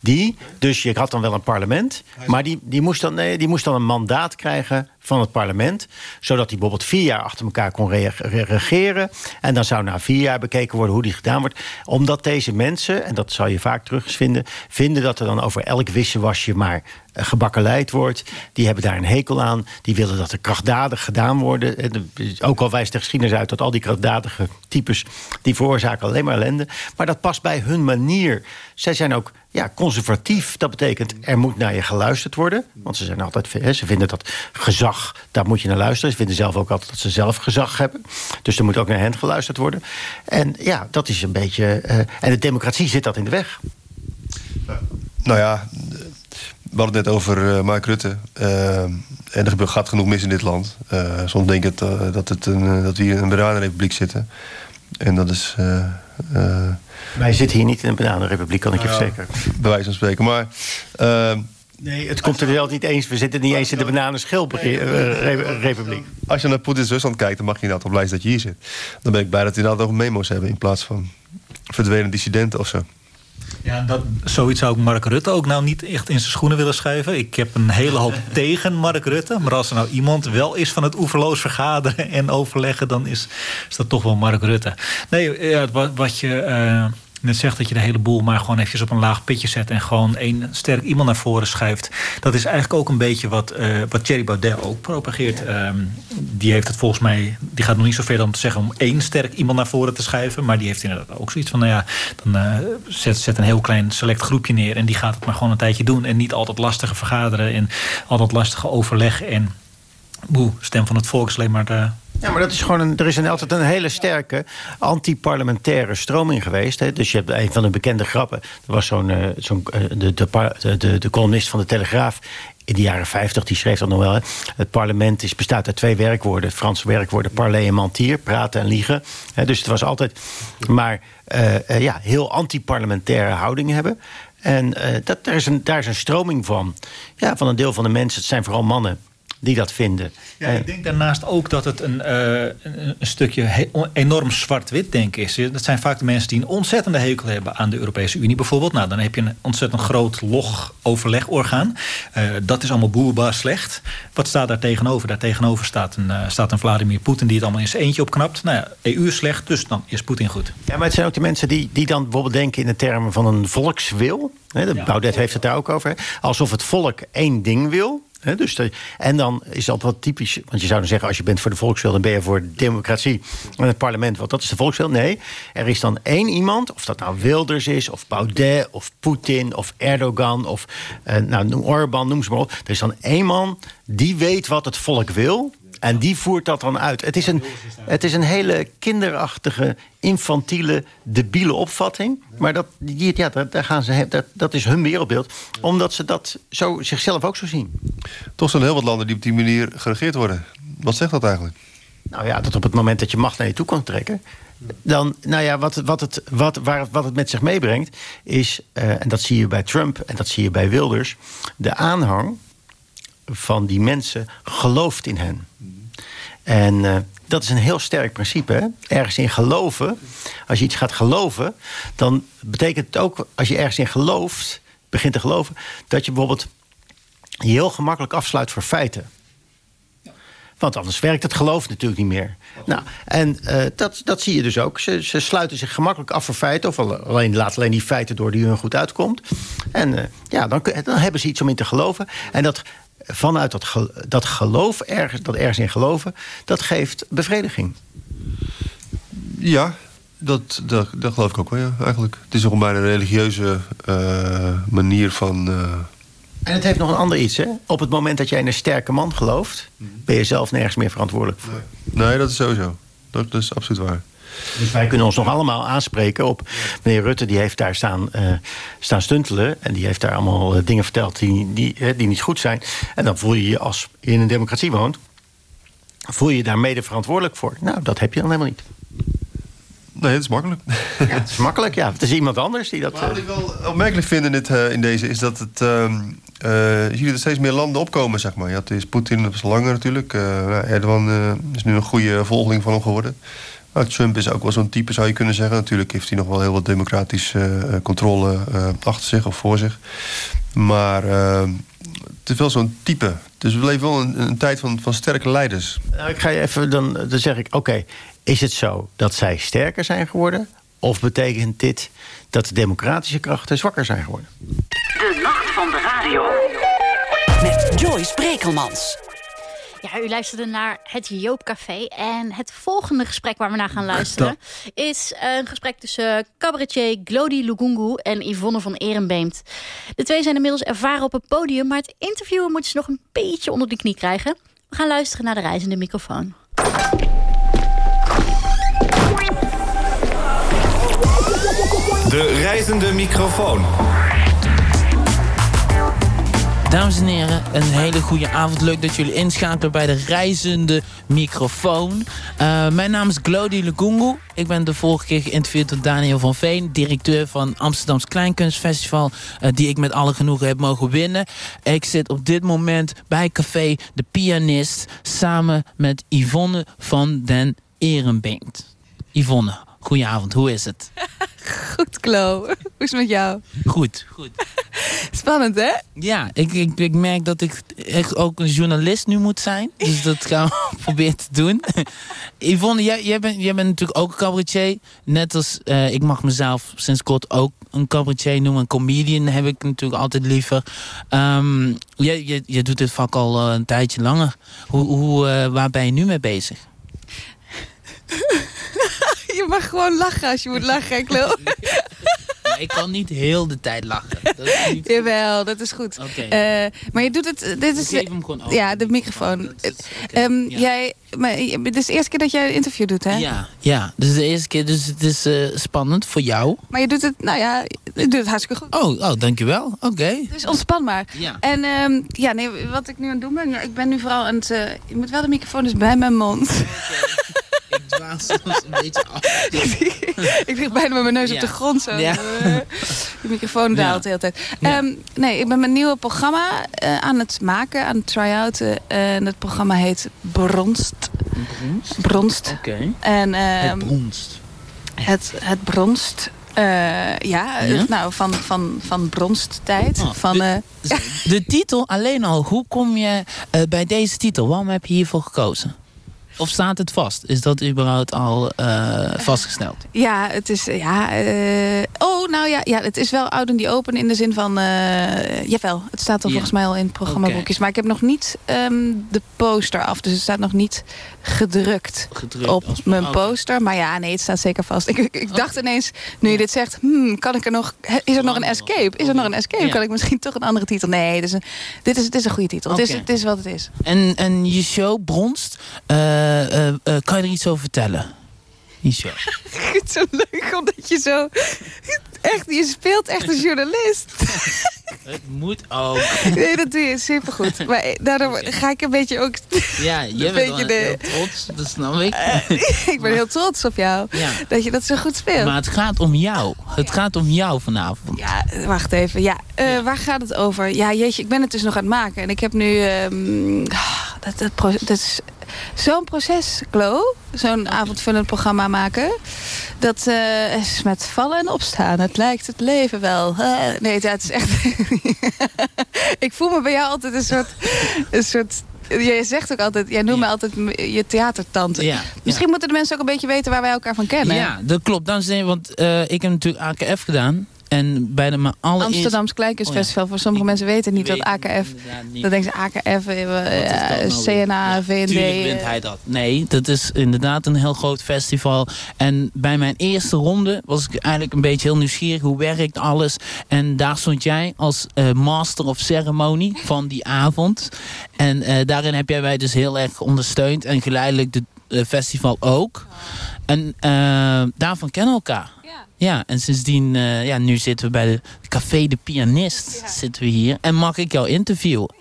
Die, dus je had dan wel een parlement, maar die, die, moest dan, nee, die moest dan een mandaat krijgen van het parlement. Zodat hij bijvoorbeeld vier jaar achter elkaar kon re- re- regeren. En dan zou na vier jaar bekeken worden hoe die gedaan wordt. Omdat deze mensen, en dat zal je vaak terugvinden... vinden dat er dan over elk wisselwasje maar gebakkeleid wordt. Die hebben daar een hekel aan. Die willen dat er krachtdadig gedaan worden. En de- Ook al wijst de geschiedenis uit dat al die krachtdadige types... die veroorzaken alleen maar ellende. Maar dat past bij hun manier. Zij zijn ook ja, conservatief. Dat betekent, er moet naar je geluisterd worden. Want ze, zijn altijd, ze vinden dat gezag, daar moet je naar luisteren. Ze vinden zelf ook altijd dat ze zelf gezag hebben. Dus er moet ook naar hen geluisterd worden. En ja, dat is een beetje... eh, en de democratie zit dat in de weg.
Nou ja, we hadden het net over eh, Mark Rutte. Eh, en er gebeurt- gaat genoeg mis in dit land. Eh, soms denk ik dat, dat, het een, dat we hier in een bananenrepubliek zitten. En dat is...
Wij zitten hier niet in een bananenrepubliek, kan ik je verzekeren.
bij wijze van spreken. Maar...
Nee, het komt er wel niet eens. We zitten niet eens in de bananenschilrepubliek.
Als je naar Poetins Rusland kijkt, dan mag je inderdaad blij zijn dat je hier zit. Dan ben ik blij dat we inderdaad ook memo's hebben... in plaats van verdwenen dissidenten of zo.
Ja, dat, zoiets zou ik Mark Rutte ook nou niet echt in zijn schoenen willen schuiven. Ik heb een hele hoop tegen Mark Rutte. Maar als er nou iemand wel is van het oeverloos vergaderen en overleggen... dan is, is dat toch wel Mark Rutte. Nee, ja, wat, wat je eh, net zegt, dat je de hele boel maar gewoon eventjes op een laag pitje zet... en gewoon één sterk iemand naar voren schuift. Dat is eigenlijk ook een beetje wat, eh wat Thierry Baudet ook propageert. Ehm, die heeft het volgens mij, die gaat nog niet zo ver dan te zeggen... om één sterk iemand naar voren te schuiven. Maar die heeft inderdaad ook zoiets van, nou ja... dan eh, zet, zet een heel klein select groepje neer... en die gaat het maar gewoon een tijdje doen. En niet altijd lastige vergaderen en altijd lastige overleg. En boe, stem van het volk is alleen maar... De,
Ja, maar dat is gewoon een, er is altijd een hele sterke anti-parlementaire stroming geweest. Hè. Dus je hebt een van de bekende grappen. Er was zo'n eh, de, de, de, columnist van de Telegraaf in de jaren 50, die schreef dat nog wel. Hè. Het parlement is, bestaat uit twee werkwoorden. Franse werkwoorden parler en mentir, praten en liegen. Hè, dus het was altijd maar eh, ja, heel anti-parlementaire houding hebben. En dat, daar, is een, daar is een stroming van. Ja, van een deel van de mensen, het zijn vooral mannen die dat vinden.
Ja,
Eh,
ik denk daarnaast ook dat het een, eh, een, stukje enorm zwart-wit denken is. Dat zijn vaak de mensen die een ontzettende hekel hebben aan de Europese Unie bijvoorbeeld. Nou, dan heb je een ontzettend groot log overlegorgaan. Eh, dat is allemaal boerbaar slecht. Wat staat daar tegenover? Daar tegenover staat een, eh, staat een Vladimir Poetin die het allemaal in zijn eentje opknapt. Nou ja, EU is slecht, dus dan is Poetin goed.
Ja, maar het zijn ook de mensen die, die dan bijvoorbeeld denken in de termen van een volkswil. De Baudet heeft het daar ook over. Alsof het volk één ding wil. Dus en dan is dat wat typisch. Want je zou dan zeggen, als je bent voor de volkswil, dan ben je voor de democratie en het parlement. Want dat is de volkswil. Nee, er is dan één iemand, of dat nou Wilders is, of Baudet, of Poetin, of Erdogan, of eh, nou, Orbán, noem ze maar op. Er is dan één man die weet wat het volk wil. En die voert dat dan uit. Het is een, het is een hele kinderachtige, infantiele, debiele opvatting. Maar dat, die, ja, daar, gaan ze, dat, dat is hun wereldbeeld. Omdat ze dat zo, zichzelf ook zo zien.
Toch zijn heel wat landen die op die manier geregeerd worden. Wat zegt dat eigenlijk?
Nou ja, dat op het moment dat je macht naar je toe kan trekken... dan, nou ja, wat, wat, het, wat, waar, wat het met zich meebrengt... is, eh, en dat zie je bij Trump en dat zie je bij Wilders... de aanhang van die mensen gelooft in hen. En eh, dat is een heel sterk principe. Ergens in geloven. Als je iets gaat geloven, dan betekent het ook... als je ergens in gelooft, begint te geloven... dat je bijvoorbeeld je heel gemakkelijk afsluit voor feiten. Want anders werkt het geloof natuurlijk niet meer. Nou, en eh, dat, dat zie je dus ook. Ze, sluiten zich gemakkelijk af voor feiten. Of al- alleen, laten alleen die feiten door die hun goed uitkomt. En eh, ja, dan, dan hebben ze iets om in te geloven. En dat, vanuit dat, dat geloof, ergens, dat ergens in geloven... dat geeft bevrediging.
Ja, Dat, dat, dat geloof ik ook wel, ja, eigenlijk. Het is een bijna religieuze eh, manier van... eh,
En het heeft nog een ander iets, hè? Op het moment dat jij in een sterke man gelooft... ben je zelf nergens meer verantwoordelijk voor.
Nee, dat is sowieso. Dat, dat is absoluut waar.
Dus wij kunnen ons nog allemaal aanspreken op... meneer Rutte, die heeft daar staan, eh, staan stuntelen... en die heeft daar allemaal eh, dingen verteld die, die, hè, die niet goed zijn. En dan voel je je, als je in een democratie woont... voel je je daar mede verantwoordelijk voor. Nou, dat heb je dan helemaal niet.
Nee, dat is makkelijk.
Ja, het is makkelijk, ja. Het is iemand anders die dat...
Maar wat ik wel opmerkelijk vind in, dit, eh, in deze is dat het, ehm, eh, je er steeds meer landen opkomen, zeg maar. Je had eerst Poetin, dat was langer natuurlijk. Eh, Erdogan eh, is nu een goede volgeling van hem geworden. Nou, Trump is ook wel zo'n type, zou je kunnen zeggen. Natuurlijk heeft hij nog wel heel wat democratische eh, controle eh, achter zich of voor zich. Maar ehm, het is wel zo'n type. Dus we leven wel een, een tijd van, van sterke leiders.
Nou, ik ga je even, dan, dan zeg ik, oké, is het zo dat zij sterker zijn geworden? Of betekent dit dat de democratische krachten zwakker zijn geworden?
De nacht van de radio. Met Joyce Brekelmans.
Ja, u luisterde naar het Joop Café. En het volgende gesprek waar we naar gaan luisteren... is een gesprek tussen cabaretier Glody Lugungu en Yvonne van Ehrenbeemt. De twee zijn inmiddels ervaren op het podium... maar het interviewen moeten ze nog een beetje onder de knie krijgen. We gaan luisteren naar de reizende microfoon.
De reizende microfoon.
Dames en heren, een hele goede avond. Leuk dat jullie inschakelen bij de reizende microfoon. Eh, mijn naam is Glody Lugungu. Ik ben de vorige keer geïnterviewd door Daniel van Veen... directeur van Amsterdams Kleinkunstfestival... eh, die ik met alle genoegen heb mogen winnen. Ik zit op dit moment bij Café De Pianist... samen met Yvonne van den Ehrenbeent. Yvonne, goedenavond. Hoe is het?
Goed, Klo. Hoe is het met jou?
Goed, goed.
Spannend, hè?
Ja, ik, ik, ik merk dat ik echt ook een journalist nu moet zijn. Dus dat gaan we proberen te doen. Yvonne, jij, jij, bent, jij bent natuurlijk ook een cabaretier. Net als eh, ik mag mezelf sinds kort ook een cabaretier noemen. Een comedian heb ik natuurlijk altijd liever. Ehm, jij, jij, jij doet dit vak al eh, een tijdje langer. Hoe, hoe, eh, waar ben je nu mee bezig?
Je mag gewoon lachen als je moet lachen, Klo.
Maar ik kan niet heel de tijd lachen. Dat is niet...
Jawel, dat is goed.
Oké.
Eh, maar je doet het... Dit is,
geef hem gewoon over.
Ja, de microfoon. Ehm, Jij, maar, dit is de eerste keer dat jij een interview doet, hè?
Ja, ja, dus de eerste keer. Dus het is eh, spannend voor jou.
Maar je doet het, nou ja, je doet het hartstikke goed.
Oh, oh dankjewel. Oké.
Dus ontspan maar.
Ja.
En ehm, ja, nee, wat ik nu aan het doen ben, ja, ik ben nu vooral aan het... eh, je moet wel de microfoon dus bij mijn mond.
Ik dwaal soms een beetje af.
ik lig bijna met mijn neus op de grond zo.
Ja.
De microfoon daalt de hele tijd. Ehm, nee, ik ben mijn nieuwe programma eh, aan het maken, aan het try-outen. en het programma heet Bronst. Bronst.
Oké.
En,
Het
ehm,
bronst.
Het, het bronst. Eh, ja,
Ja?
nou, van, van, van bronsttijd.
Oh,
van, eh,
De titel alleen al. Hoe kom je bij deze titel? Waarom heb je hiervoor gekozen? Of staat het vast? Is dat überhaupt al eh, vastgesteld?
Ja, het is. Ja, eh, oh, nou ja, ja, het is wel oud en die open in de zin van. eh jawel, het staat al
Ja.
volgens mij al in het programmaboekjes. Maar ik heb nog niet ehm, de poster af. Dus het staat nog niet gedrukt,
Gedrukt
op mijn
oké.
poster. Maar ja, nee, het staat zeker vast. Ik, ik, ik dacht ineens, nu je dit zegt, hmm, kan ik er nog. Is er nog een escape? Is er nog een escape?
Ja.
Kan ik misschien toch een andere titel? Nee, dit is een, dit is, dit is een goede titel. Het, is, het is wat het is.
En, en je show Bronst, kan je er iets over vertellen? Show.
Het is zo leuk omdat je zo. Echt, je speelt echt een journalist.
Het moet ook.
Nee, dat doe je supergoed. Maar eh, daardoor ga ik een beetje ook...
Ja, je
een
bent
beetje
wel
de-
heel trots, dat snap ik.
ik ben heel trots op jou.
Ja.
Dat je dat zo goed speelt.
Maar het gaat om jou. Het gaat om jou vanavond.
Ja, wacht even. Ja, eh, waar gaat het over? Ja, jeetje, ik ben het dus nog aan het maken. En ik heb nu... ehm, ah, dat, dat, dat is zo'n proces, Klo. Zo'n avondvullend programma maken. Dat eh, is met vallen en opstaan. Het lijkt het leven wel. Eh, nee, dat is echt... ik voel me bij jou altijd een soort... Een soort Jij zegt ook altijd, jij noemt me altijd je theatertante.
Ja,
Misschien
ja.
moeten de mensen ook een beetje weten waar wij elkaar van kennen.
Ja, dat klopt. Heren, want eh, ik heb natuurlijk AKF gedaan. En bij de.
Amsterdams Kleinkunstfestival. Voor sommige mensen weten niet wat AKF... Dan denken ze AKF, eh, eh, CNA, VND.
Tuurlijk wint
eh,
hij dat. Nee, dat is inderdaad een heel groot festival. En bij mijn eerste ronde was ik eigenlijk een beetje heel nieuwsgierig. Hoe werkt alles? En daar stond jij als eh, master of ceremony van die avond. En eh, daarin heb jij mij dus heel erg ondersteund. En geleidelijk de eh, festival ook. En eh, daarvan kennen we elkaar. Ja, en sindsdien, eh, ja, nu zitten we bij de Café de Pianist zitten we hier. En mag ik jou interviewen?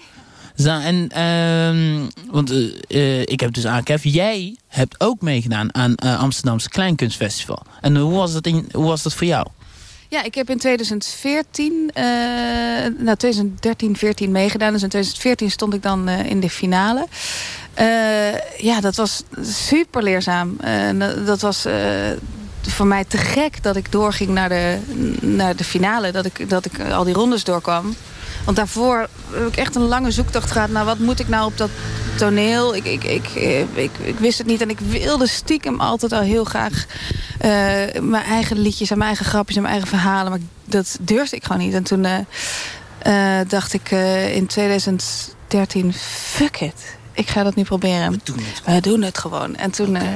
Zo, en, ehm, want eh, ik heb dus AKF. Jij hebt ook meegedaan aan Amsterdamse Kleinkunstfestival. En hoe was dat, in, hoe was dat voor jou?
Ja, ik heb in 2014, eh nou 2013, 14 meegedaan. Dus in 2014 stond ik dan in de finale. Eh, ja, dat was super leerzaam. Eh, dat- was eh, voor mij te gek dat ik doorging naar de, naar de finale. Dat ik, dat ik al die rondes doorkwam. Want daarvoor heb ik echt een lange zoektocht gehad naar wat moet ik nou op dat toneel. Ik, ik, ik, ik, ik wist het niet en ik wilde stiekem altijd al heel graag mijn eigen liedjes en mijn eigen grapjes en mijn eigen verhalen. Maar dat durfde ik gewoon niet. En toen dacht ik in 2013, fuck it. Ik ga dat nu proberen. We doen het, We doen het gewoon. En toen... eh,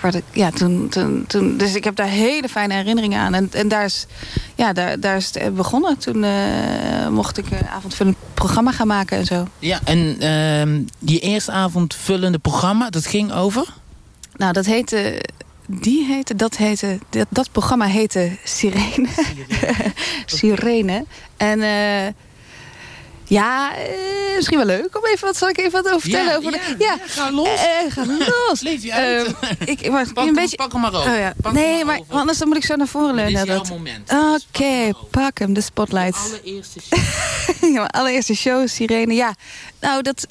werd ik, ja, toen, toen, toen, dus ik heb daar hele fijne herinneringen aan. En, en daar, is, ja, daar, daar is het begonnen. Toen eh, mocht ik een avondvullend programma gaan maken en zo.
Ja, en ehm die eerste avondvullende programma, dat ging over?
Nou, dat heette... Die heette, dat heette, dat, dat programma heette Sirene. Sirene. En eh, ja, eh, misschien wel leuk om even wat zal ik even wat over vertellen
Ja,
over de,
ja,
ja,
ga los.
Eh, eh, ga los.
Leef je uit.
Ehm, ik, maar,
Pak
een
hem-
beetje,
pak hem maar over.
Oh, ja. Nee,
maar
anders dan moet ik zo naar voren leunen.
Dit is moment.
Oké, pak hem, de spotlight.
Allereerste
ja, mijn allereerste show, Sirene. Ja, nou dat...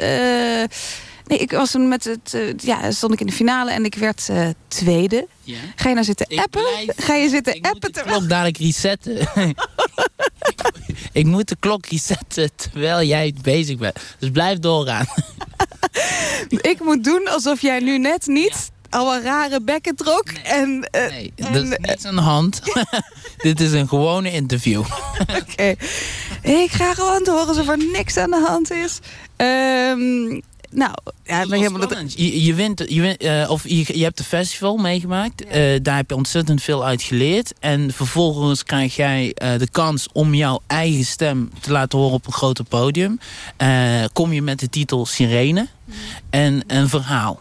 nee, ik was met het... eh, ja, stond ik in de finale en ik werd eh, tweede.
Ja.
Ga je nou zitten appen? Ga je zitten appen?
de klok dadelijk resetten. ik moet de klok resetten terwijl jij bezig bent. Dus blijf doorgaan.
Ik moet doen alsof jij nu net niet al een rare bekken trok. En, eh,
Nee, dat is niets aan de hand. Dit is een gewone interview.
Oké. Ik ga gewoon door alsof er niks aan de hand is. Ehm, nou, ja, ben helemaal... Dat...
Je, je, wint, je, wint, eh, of je, je hebt de festival meegemaakt. Eh, daar heb je ontzettend veel uit geleerd. En vervolgens krijg jij eh, de kans om jouw eigen stem te laten horen op een groter podium. Kom je met de titel Sirene. En een verhaal.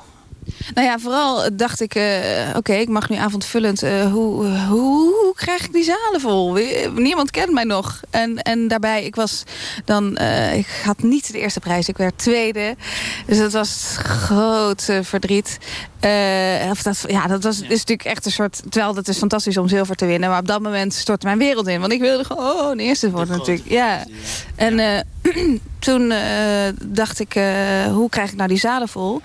Nou ja, vooral dacht ik, eh, oké, ik mag nu avondvullend. eh, hoe, hoe, hoe krijg ik die zalen vol? Niemand kent mij nog. En, en daarbij, ik was dan, eh, ik had niet de eerste prijs, ik werd tweede. Dus dat was groot verdriet. Of dat, ja, dat was, is natuurlijk echt een soort, terwijl het is fantastisch om zilver te winnen. Maar op dat moment stortte mijn wereld in. Want ik wilde gewoon oh, de eerste worden natuurlijk. Ja. En toen dacht ik, hoe krijg ik nou die zalen vol?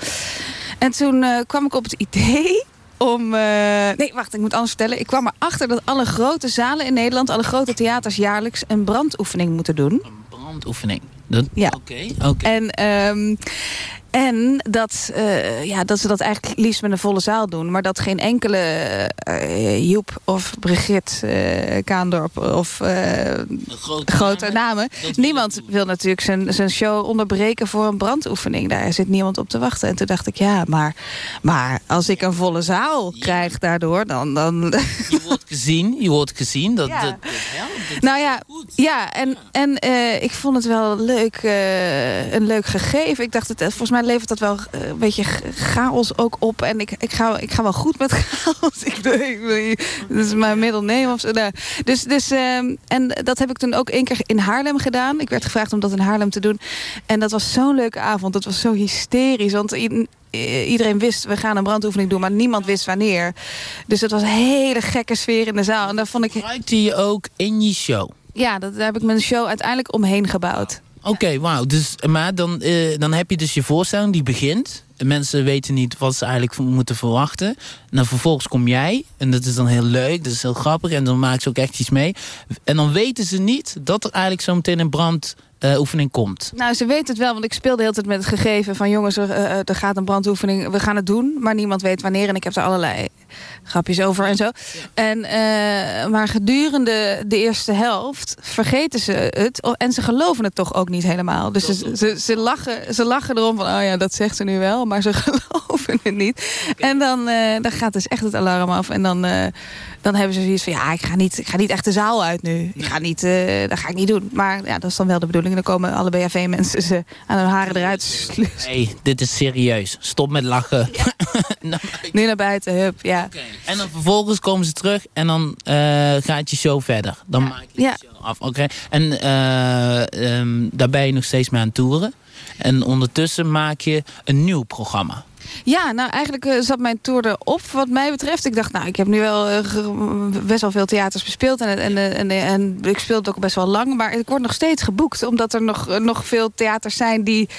En toen eh, kwam ik op het idee om... eh, nee, wacht, ik moet anders vertellen. Ik kwam erachter dat alle grote zalen in Nederland... alle grote theaters jaarlijks een brandoefening moeten doen.
Brandoefening. Dat,
Ja.
Oké, oké.
En, ehm, en dat, eh, ja, dat ze dat eigenlijk liefst met een volle zaal doen. Maar dat geen enkele eh, Joep of Brigitte eh, Kaandorp of grote, namen. Niemand wil natuurlijk zijn, zijn show onderbreken voor een brandoefening. Daar zit niemand op te wachten. En toen dacht ik, ja, maar, maar als ik een volle zaal krijg daardoor, dan... dan
Je wordt gezien, je wordt gezien. Dat,
Ja.
dat,
nou ja, ja en, en ik vond het wel leuk, een leuk gegeven. Ik dacht, het, volgens mij levert dat wel eh, een beetje chaos ook op. En ik, ik, ga, ik ga wel goed met chaos. ik, dat is mijn middle name of zo. Nou, dus, dus, ehm, en dat heb ik toen ook één keer in Haarlem gedaan. Ik werd gevraagd om dat in Haarlem te doen. En dat was zo'n leuke avond. Dat was zo hysterisch. Want iedereen wist, we gaan een brandoefening doen. Maar niemand wist wanneer. Dus het was een hele gekke sfeer in de zaal. En daar vond ik...
Gebruikte je ook in je show?
Ja, dat, daar heb ik mijn show uiteindelijk omheen gebouwd.
Oké, wauw. Dus, maar dan, eh, dan heb je dus je voorstelling die begint. Mensen weten niet wat ze eigenlijk moeten verwachten. En dan vervolgens kom jij. En dat is dan heel leuk. Dat is heel grappig. En dan maken ze ook echt iets mee. En dan weten ze niet dat er eigenlijk zo meteen een brand eh, oefening komt?
Nou, ze weet het wel, want ik speelde de hele tijd met het gegeven van... jongens, er, eh, er gaat een brandoefening, we gaan het doen. Maar niemand weet wanneer en ik heb er allerlei grapjes over en zo. En, eh, maar gedurende de eerste helft vergeten ze het. En ze geloven het toch ook niet helemaal. Dus ze, ze, ze, lachen, ze lachen erom van, oh ja, dat zegt ze nu wel. Maar ze geloven het niet. En dan, dan gaat dus echt het alarm af. En dan, dan hebben ze zoiets van, ja, ik ga niet, ik ga niet echt de zaal uit nu. Ik ga niet, eh, dat ga ik niet doen. Maar ja, dat is dan wel de bedoeling. En dan komen alle BHV-mensen ze aan hun haren eruit
hey, dit is serieus. Stop met lachen.
Nu naar buiten, hup, ja.
En dan vervolgens komen ze terug en dan eh, gaat je show verder. Dan maak je
Ja.
de show af. Oké. En ehm, daar ben je nog steeds mee aan het toeren. En ondertussen maak je een nieuw programma.
Ja, nou eigenlijk eh, zat mijn tour erop wat mij betreft. Ik dacht, nou, ik heb nu wel eh, best wel veel theaters bespeeld. En, en, en, en, en ik speel het ook best wel lang. Maar ik word nog steeds geboekt. Omdat er nog, eh, nog veel theaters zijn die,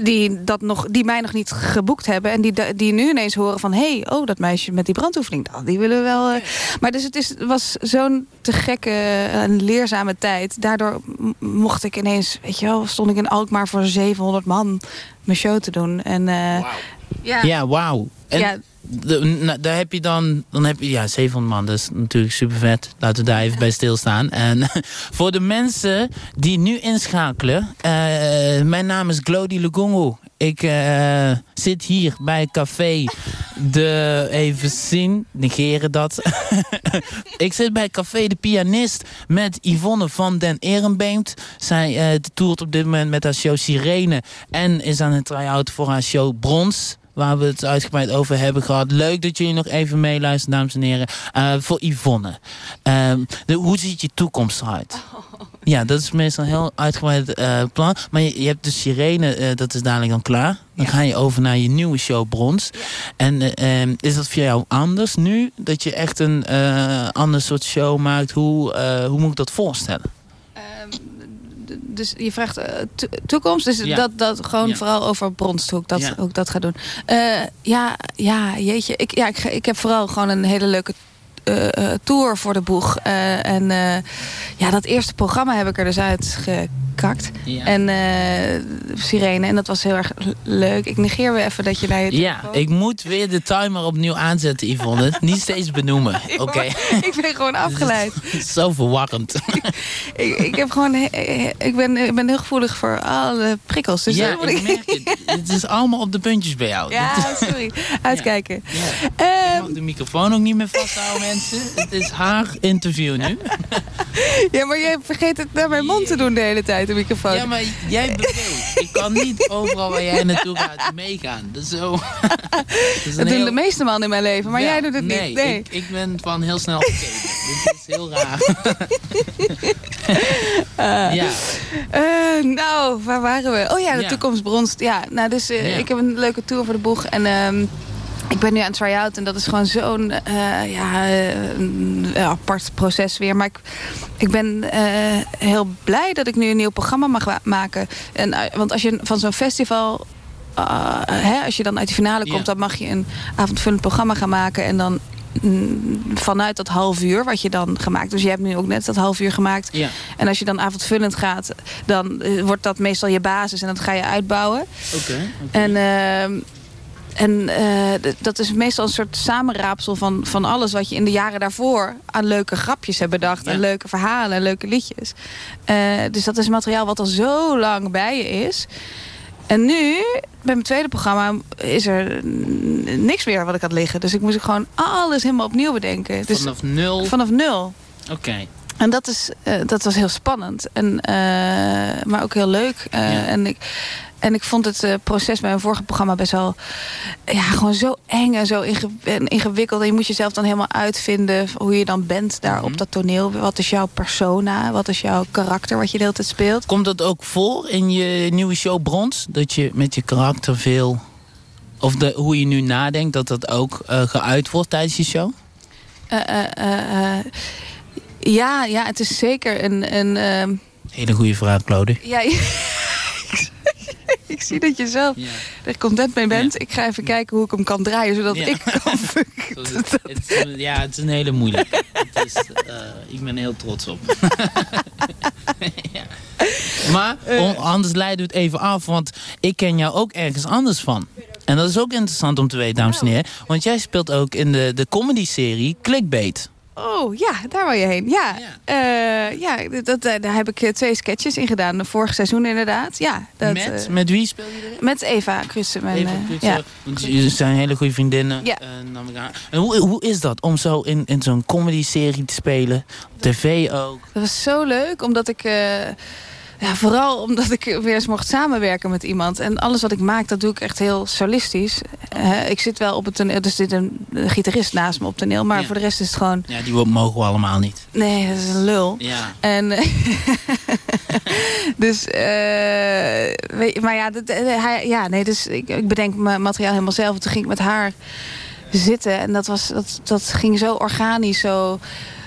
die, dat nog, die mij nog niet geboekt hebben. En die, die nu ineens horen van... hé, hey, oh, dat meisje met die brandoefening, dat- die willen we wel... eh. Maar dus het is, was zo'n te gekke en leerzame tijd. Daardoor mocht ik ineens, weet je wel... stond ik in Alkmaar voor 700 man mijn show te doen. En, eh, ja.
Ja, wauw. En
Ja.
de- daar heb je dan, dan heb je, ja, 700 man, dat is natuurlijk super vet. Laten we daar even bij stilstaan. En voor de mensen die nu inschakelen, eh, mijn naam is Glody Lugungu. Ik eh, zit hier bij Café de, even zien, negeren dat. ik zit bij Café de Pianist met Yvonne van den Ehrenbeemt. Zij eh toert op dit moment met haar show Sirene en is aan het try-out voor haar show Brons waar we het uitgebreid over hebben gehad. Leuk dat jullie nog even meeluisteren, dames en heren. Eh, voor Yvonne. Ehm, hoe ziet je toekomst eruit? Ja, dat is meestal een heel uitgebreid eh, plan. Maar je, je hebt de sirene, eh, dat is dadelijk dan klaar. Dan ga je over naar je nieuwe show Brons. En eh, ehm, is dat voor jou anders nu? Dat je echt een ander soort show maakt? Hoe, hoe moet ik dat voorstellen?
dus je vraagt to- toekomst. Dus
Ja.
dat, dat gewoon
Ja.
vooral over Bronst, hoe ik dat,
Ja.
hoe ik dat ga doen. Ja, ja, jeetje. Ik, ja, ik, ik heb vooral gewoon een hele leuke tour voor de boeg. Eh, en eh, ja, dat eerste programma heb ik er dus uit gekakt.
Ja.
En eh, Sirene. En dat was heel erg leuk. Ik negeer weer even dat je naar je
Ja, ik moet weer de timer opnieuw aanzetten, Yvonne. Niet steeds benoemen. Oké.
ik ben gewoon afgeleid.
Zo verwarrend.
ik, ik, heb gewoon, ik, ben, ik ben heel gevoelig voor alle prikkels. Dus
ja, ik merk het. Het is allemaal op de puntjes bij jou.
Ja, sorry. Uitkijken.
Ik mag de microfoon ook niet meer vasthouden, mensen. Het is haar interview nu.
Ja, maar jij vergeet het naar mijn mond te doen de hele tijd, de microfoon.
Ja, maar jij beweegt. Ik kan niet overal waar jij naartoe gaat meegaan. Dat is zo... Dat, is
Dat
een
doen
heel-
de meeste mannen in mijn leven, maar
Ja,
jij doet het
nee,
niet. Nee,
Ik, ik ben van heel snel vergeten. Dit is heel raar.
Eh,
Ja.
eh, nou, waar waren we? Oh ja, de
Ja.
toekomstbronst. Ja, nou, dus eh,
Ja.
ik heb een leuke tour voor de boeg. En ehm, ik ben nu aan het try-out. En dat is gewoon zo'n eh, ja, een apart proces weer. Maar ik, ik ben eh, heel blij dat ik nu een nieuw programma mag maken. En, want als je van zo'n festival... hè, als je dan uit de finale komt, dan mag je een avondvullend programma gaan maken. En dan mm, vanuit dat half uur wat je dan gemaakt. Dus je hebt nu ook net dat half uur gemaakt.
Ja.
En als je dan avondvullend gaat, dan wordt dat meestal je basis en dat ga je uitbouwen.
Oké.
En, ehm, en eh, d- dat is meestal een soort samenraapsel van, van alles wat je in de jaren daarvoor aan leuke grapjes hebt bedacht. En leuke verhalen en leuke liedjes. Eh, dus dat is materiaal wat al zo lang bij je is. En nu, bij mijn tweede programma, is er niks meer wat ik had liggen. Dus ik moest gewoon alles helemaal opnieuw bedenken. Dus
Vanaf nul?
Vanaf nul.
Oké.
En dat, is, eh, dat was heel spannend. En, eh, maar ook heel leuk. Eh, en, ik, en ik vond het proces bij mijn vorige programma best wel... Ja, gewoon zo eng en zo ingewikkeld. En je moet jezelf dan helemaal uitvinden hoe je dan bent daar
Mhm.
op dat toneel. Wat is jouw persona? Wat is jouw karakter wat je de hele tijd speelt?
Komt dat ook voor in je nieuwe show Brons? Dat je met je karakter veel... Of de, hoe je nu nadenkt, dat dat ook geuit wordt tijdens je show?
Eh, eh, eh, ja, ja, het is zeker een... een ehm,
Hele goede vraag, Claude.
Ja, ik zie dat je zelf er content mee bent. Ik ga even kijken hoe ik hem kan draaien, zodat
Ja.
ik kan
Het is, ja, het is een hele moeilijke. Het is, eh, ik ben heel trots op. Ja. Maar on- anders leiden we het even af, want ik ken jou ook ergens anders van. En dat is ook interessant om te weten, dames en heren. Want jij speelt ook in de, de comedy-serie Clickbait.
Oh ja, daar wil je heen. Ja, ja. ja dat, eh, daar heb ik eh, twee sketches in gedaan. Vorig seizoen inderdaad. Ja, dat,
met,
eh,
met wie speel je erin?
met Eva eh, ja.
zo, Want jullie zijn hele goede vriendinnen.
Ja.
eh. En hoe, hoe is dat om zo in, in zo'n comedy-serie te spelen? Op tv ook.
Dat was zo leuk, omdat ik... ja, vooral omdat ik weer eens mocht samenwerken met iemand. En alles wat ik maak, dat doe ik echt heel solistisch. Eh, ik zit wel op het toneel, er zit een, gitarist naast me op het toneel. Maar
Ja.
voor de rest is het gewoon...
Ja, die mogen we allemaal niet.
Nee, dat is een lul.
Ja.
En, dus, eh, weet je, maar ja, dat, eh, hij, ja nee, dus ik, ik bedenk mijn materiaal helemaal zelf. Toen ging ik met haar zitten en dat, was, dat, dat ging zo organisch, zo...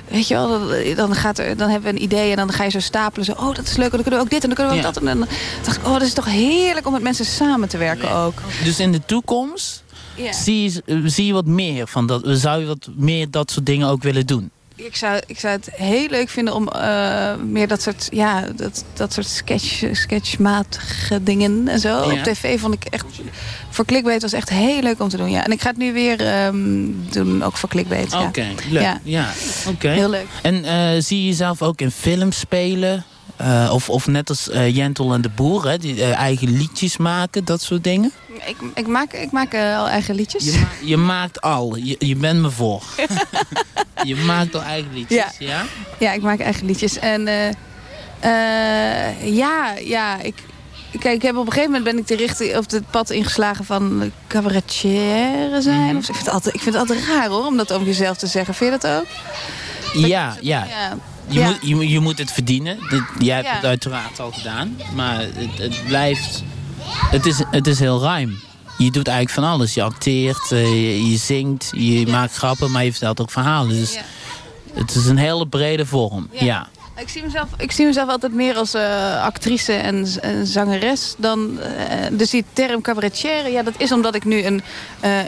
Weet je wel, dan- gaat er, dan hebben we een idee en dan ga je zo stapelen. Zo, oh, dat is leuk, en dan kunnen we ook dit en dan kunnen we ook
Ja.
dat. En dan dacht ik, oh, dat is toch heerlijk om met mensen samen te werken ook.
Dus in de toekomst zie, je, zie je wat meer van dat. Zou je wat meer dat soort dingen ook willen doen?
Ik zou, ik zou het heel leuk vinden om eh, meer dat soort, ja, dat, dat soort sketch, sketchmatige dingen en zo.
Ja.
Op tv vond ik echt, voor Clickbait was echt heel leuk om te doen. Ja. En ik ga het nu weer ehm, doen, ook voor Clickbait. ja.
Oké, leuk.
Ja.
Ja, oké.
Heel leuk.
En eh, zie je jezelf ook in films spelen? Eh, of, of net als eh, Jentel en de Boer, hè, die eh, eigen liedjes maken, dat soort dingen?
Ik, ik maak, ik maak al eigen liedjes.
Je, ma- je maakt al, je, je bent me voor. je maakt al eigen liedjes,
Ja.
ja?
Ja, ik maak eigen liedjes. En ja, ja, ik... Kijk, ik heb op een gegeven moment ben ik de richting, of het pad ingeslagen van cabaretier zijn.
Mhm.
Of, ik, vind het altijd, ik vind het altijd raar hoor, om dat over jezelf te zeggen. Vind je dat ook?
Ja, ja.
Ja.
Je,
Ja.
Moet, je, moet- je moet het verdienen. Jij hebt
Ja.
het uiteraard al gedaan. Maar het, het blijft... Het is, het is heel ruim. Je doet eigenlijk van alles. Je acteert, eh, je, je zingt, je maakt grappen, maar je vertelt ook verhalen. Dus het is een hele brede vorm.
Ja. Ik zie mezelf, ik zie mezelf altijd meer als eh, actrice en, en zangeres. Dan, eh, dus die term cabaretier, ja, dat is omdat ik nu een,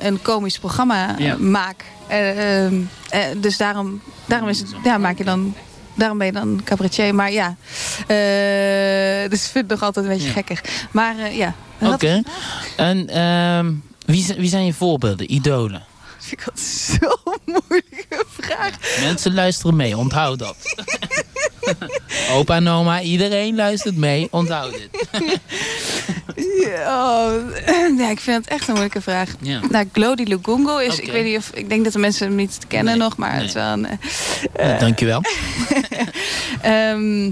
een komisch programma maak. Eh, ehm, eh, dus daarom, daarom, is het, ja, maak je dan, daarom ben je dan cabaretier. Maar ja, eh, dus ik vind het nog altijd een beetje
Ja.
gekkig. Maar eh, ja.
Oké. En ehm, wie, zijn- wie zijn je voorbeelden, idolen?
Dat vind ik altijd zo'n moeilijke vraag.
Mensen luisteren mee, onthoud dat. Opa en oma, iedereen luistert mee, onthoud dit.
Ja, oh, ja, ik vind het echt een moeilijke vraag.
Ja.
Nou, Glody Lugungo is, ik weet niet of, ik denk dat de mensen hem niet kennen nog, maar het is wel een... eh,
Ja, dankjewel.
ehm,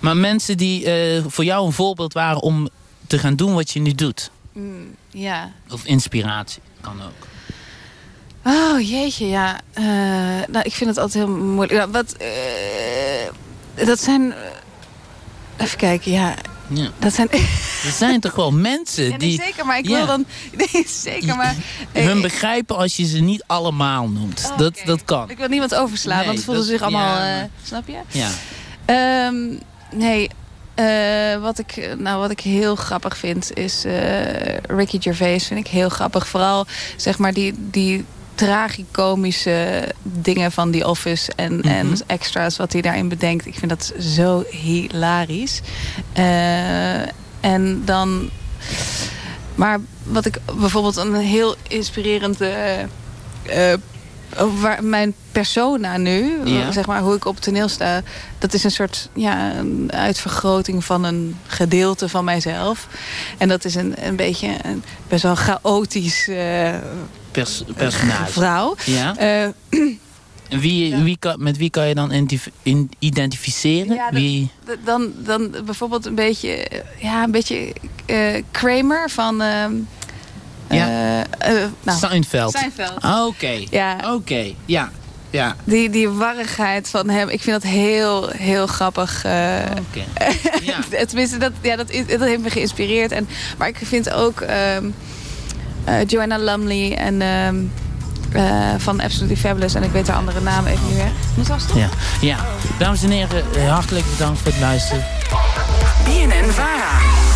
Maar mensen die eh, voor jou een voorbeeld waren om te gaan doen wat je nu doet.
mm, ja.
Of inspiratie, kan ook.
Oh, jeetje, ja. Eh, nou, ik vind het altijd heel moeilijk. Nou, wat, eh, dat zijn... eh, even kijken, ja.
Ja.
Dat zijn...
Er zijn toch wel mensen
Ja, nee,
die
zeker, maar ik
Ja.
wil dan... Nee, zeker, maar...
hun begrijpen als je ze niet allemaal noemt.
Oh,
dat, dat kan.
Ik wil niemand overslaan,
Nee,
want ze voelen zich allemaal... eh, snap je?
Ja.
Ehm, nee, eh, wat, ik, nou, wat ik heel grappig vind is Ricky Gervais vind ik heel grappig. Vooral zeg maar die, die tragicomische dingen van The Office en,
Mhm.
en extra's wat hij daarin bedenkt. Ik vind dat zo hilarisch. Eh, en dan... Maar wat ik bijvoorbeeld een heel inspirerend... eh, eh, waar mijn persona nu,
Ja.
zeg maar hoe ik op het toneel sta, dat is een soort ja, een uitvergroting van een gedeelte van mijzelf. En dat is een, een beetje een best wel chaotisch
Pers personage.
vrouw.
Ja.
Eh,
wie, wie kan, met wie kan je dan identificeren?
Ja, dat-
wie?
dan, dan bijvoorbeeld een beetje, eh, ja, een beetje eh, Kramer van. ehm,
Ja.
eh, nou,
Seinfeld.
Seinfeld.
Ah, Oké.
Ja.
Oké. Ja. Ja.
Die, die warrigheid van hem, ik vind dat heel, heel grappig. eh,
Oké. Ja.
Tenminste, dat, ja, dat, dat heeft me geïnspireerd. En, maar ik vind ook ehm, eh, Joanna Lumley en ehm, eh, van Absolutely Fabulous. En ik weet de andere naam even niet meer. Moet dat toch?
Ja. ja. Dames en heren, eh, hartelijk bedankt voor het luisteren.
BNN Vara.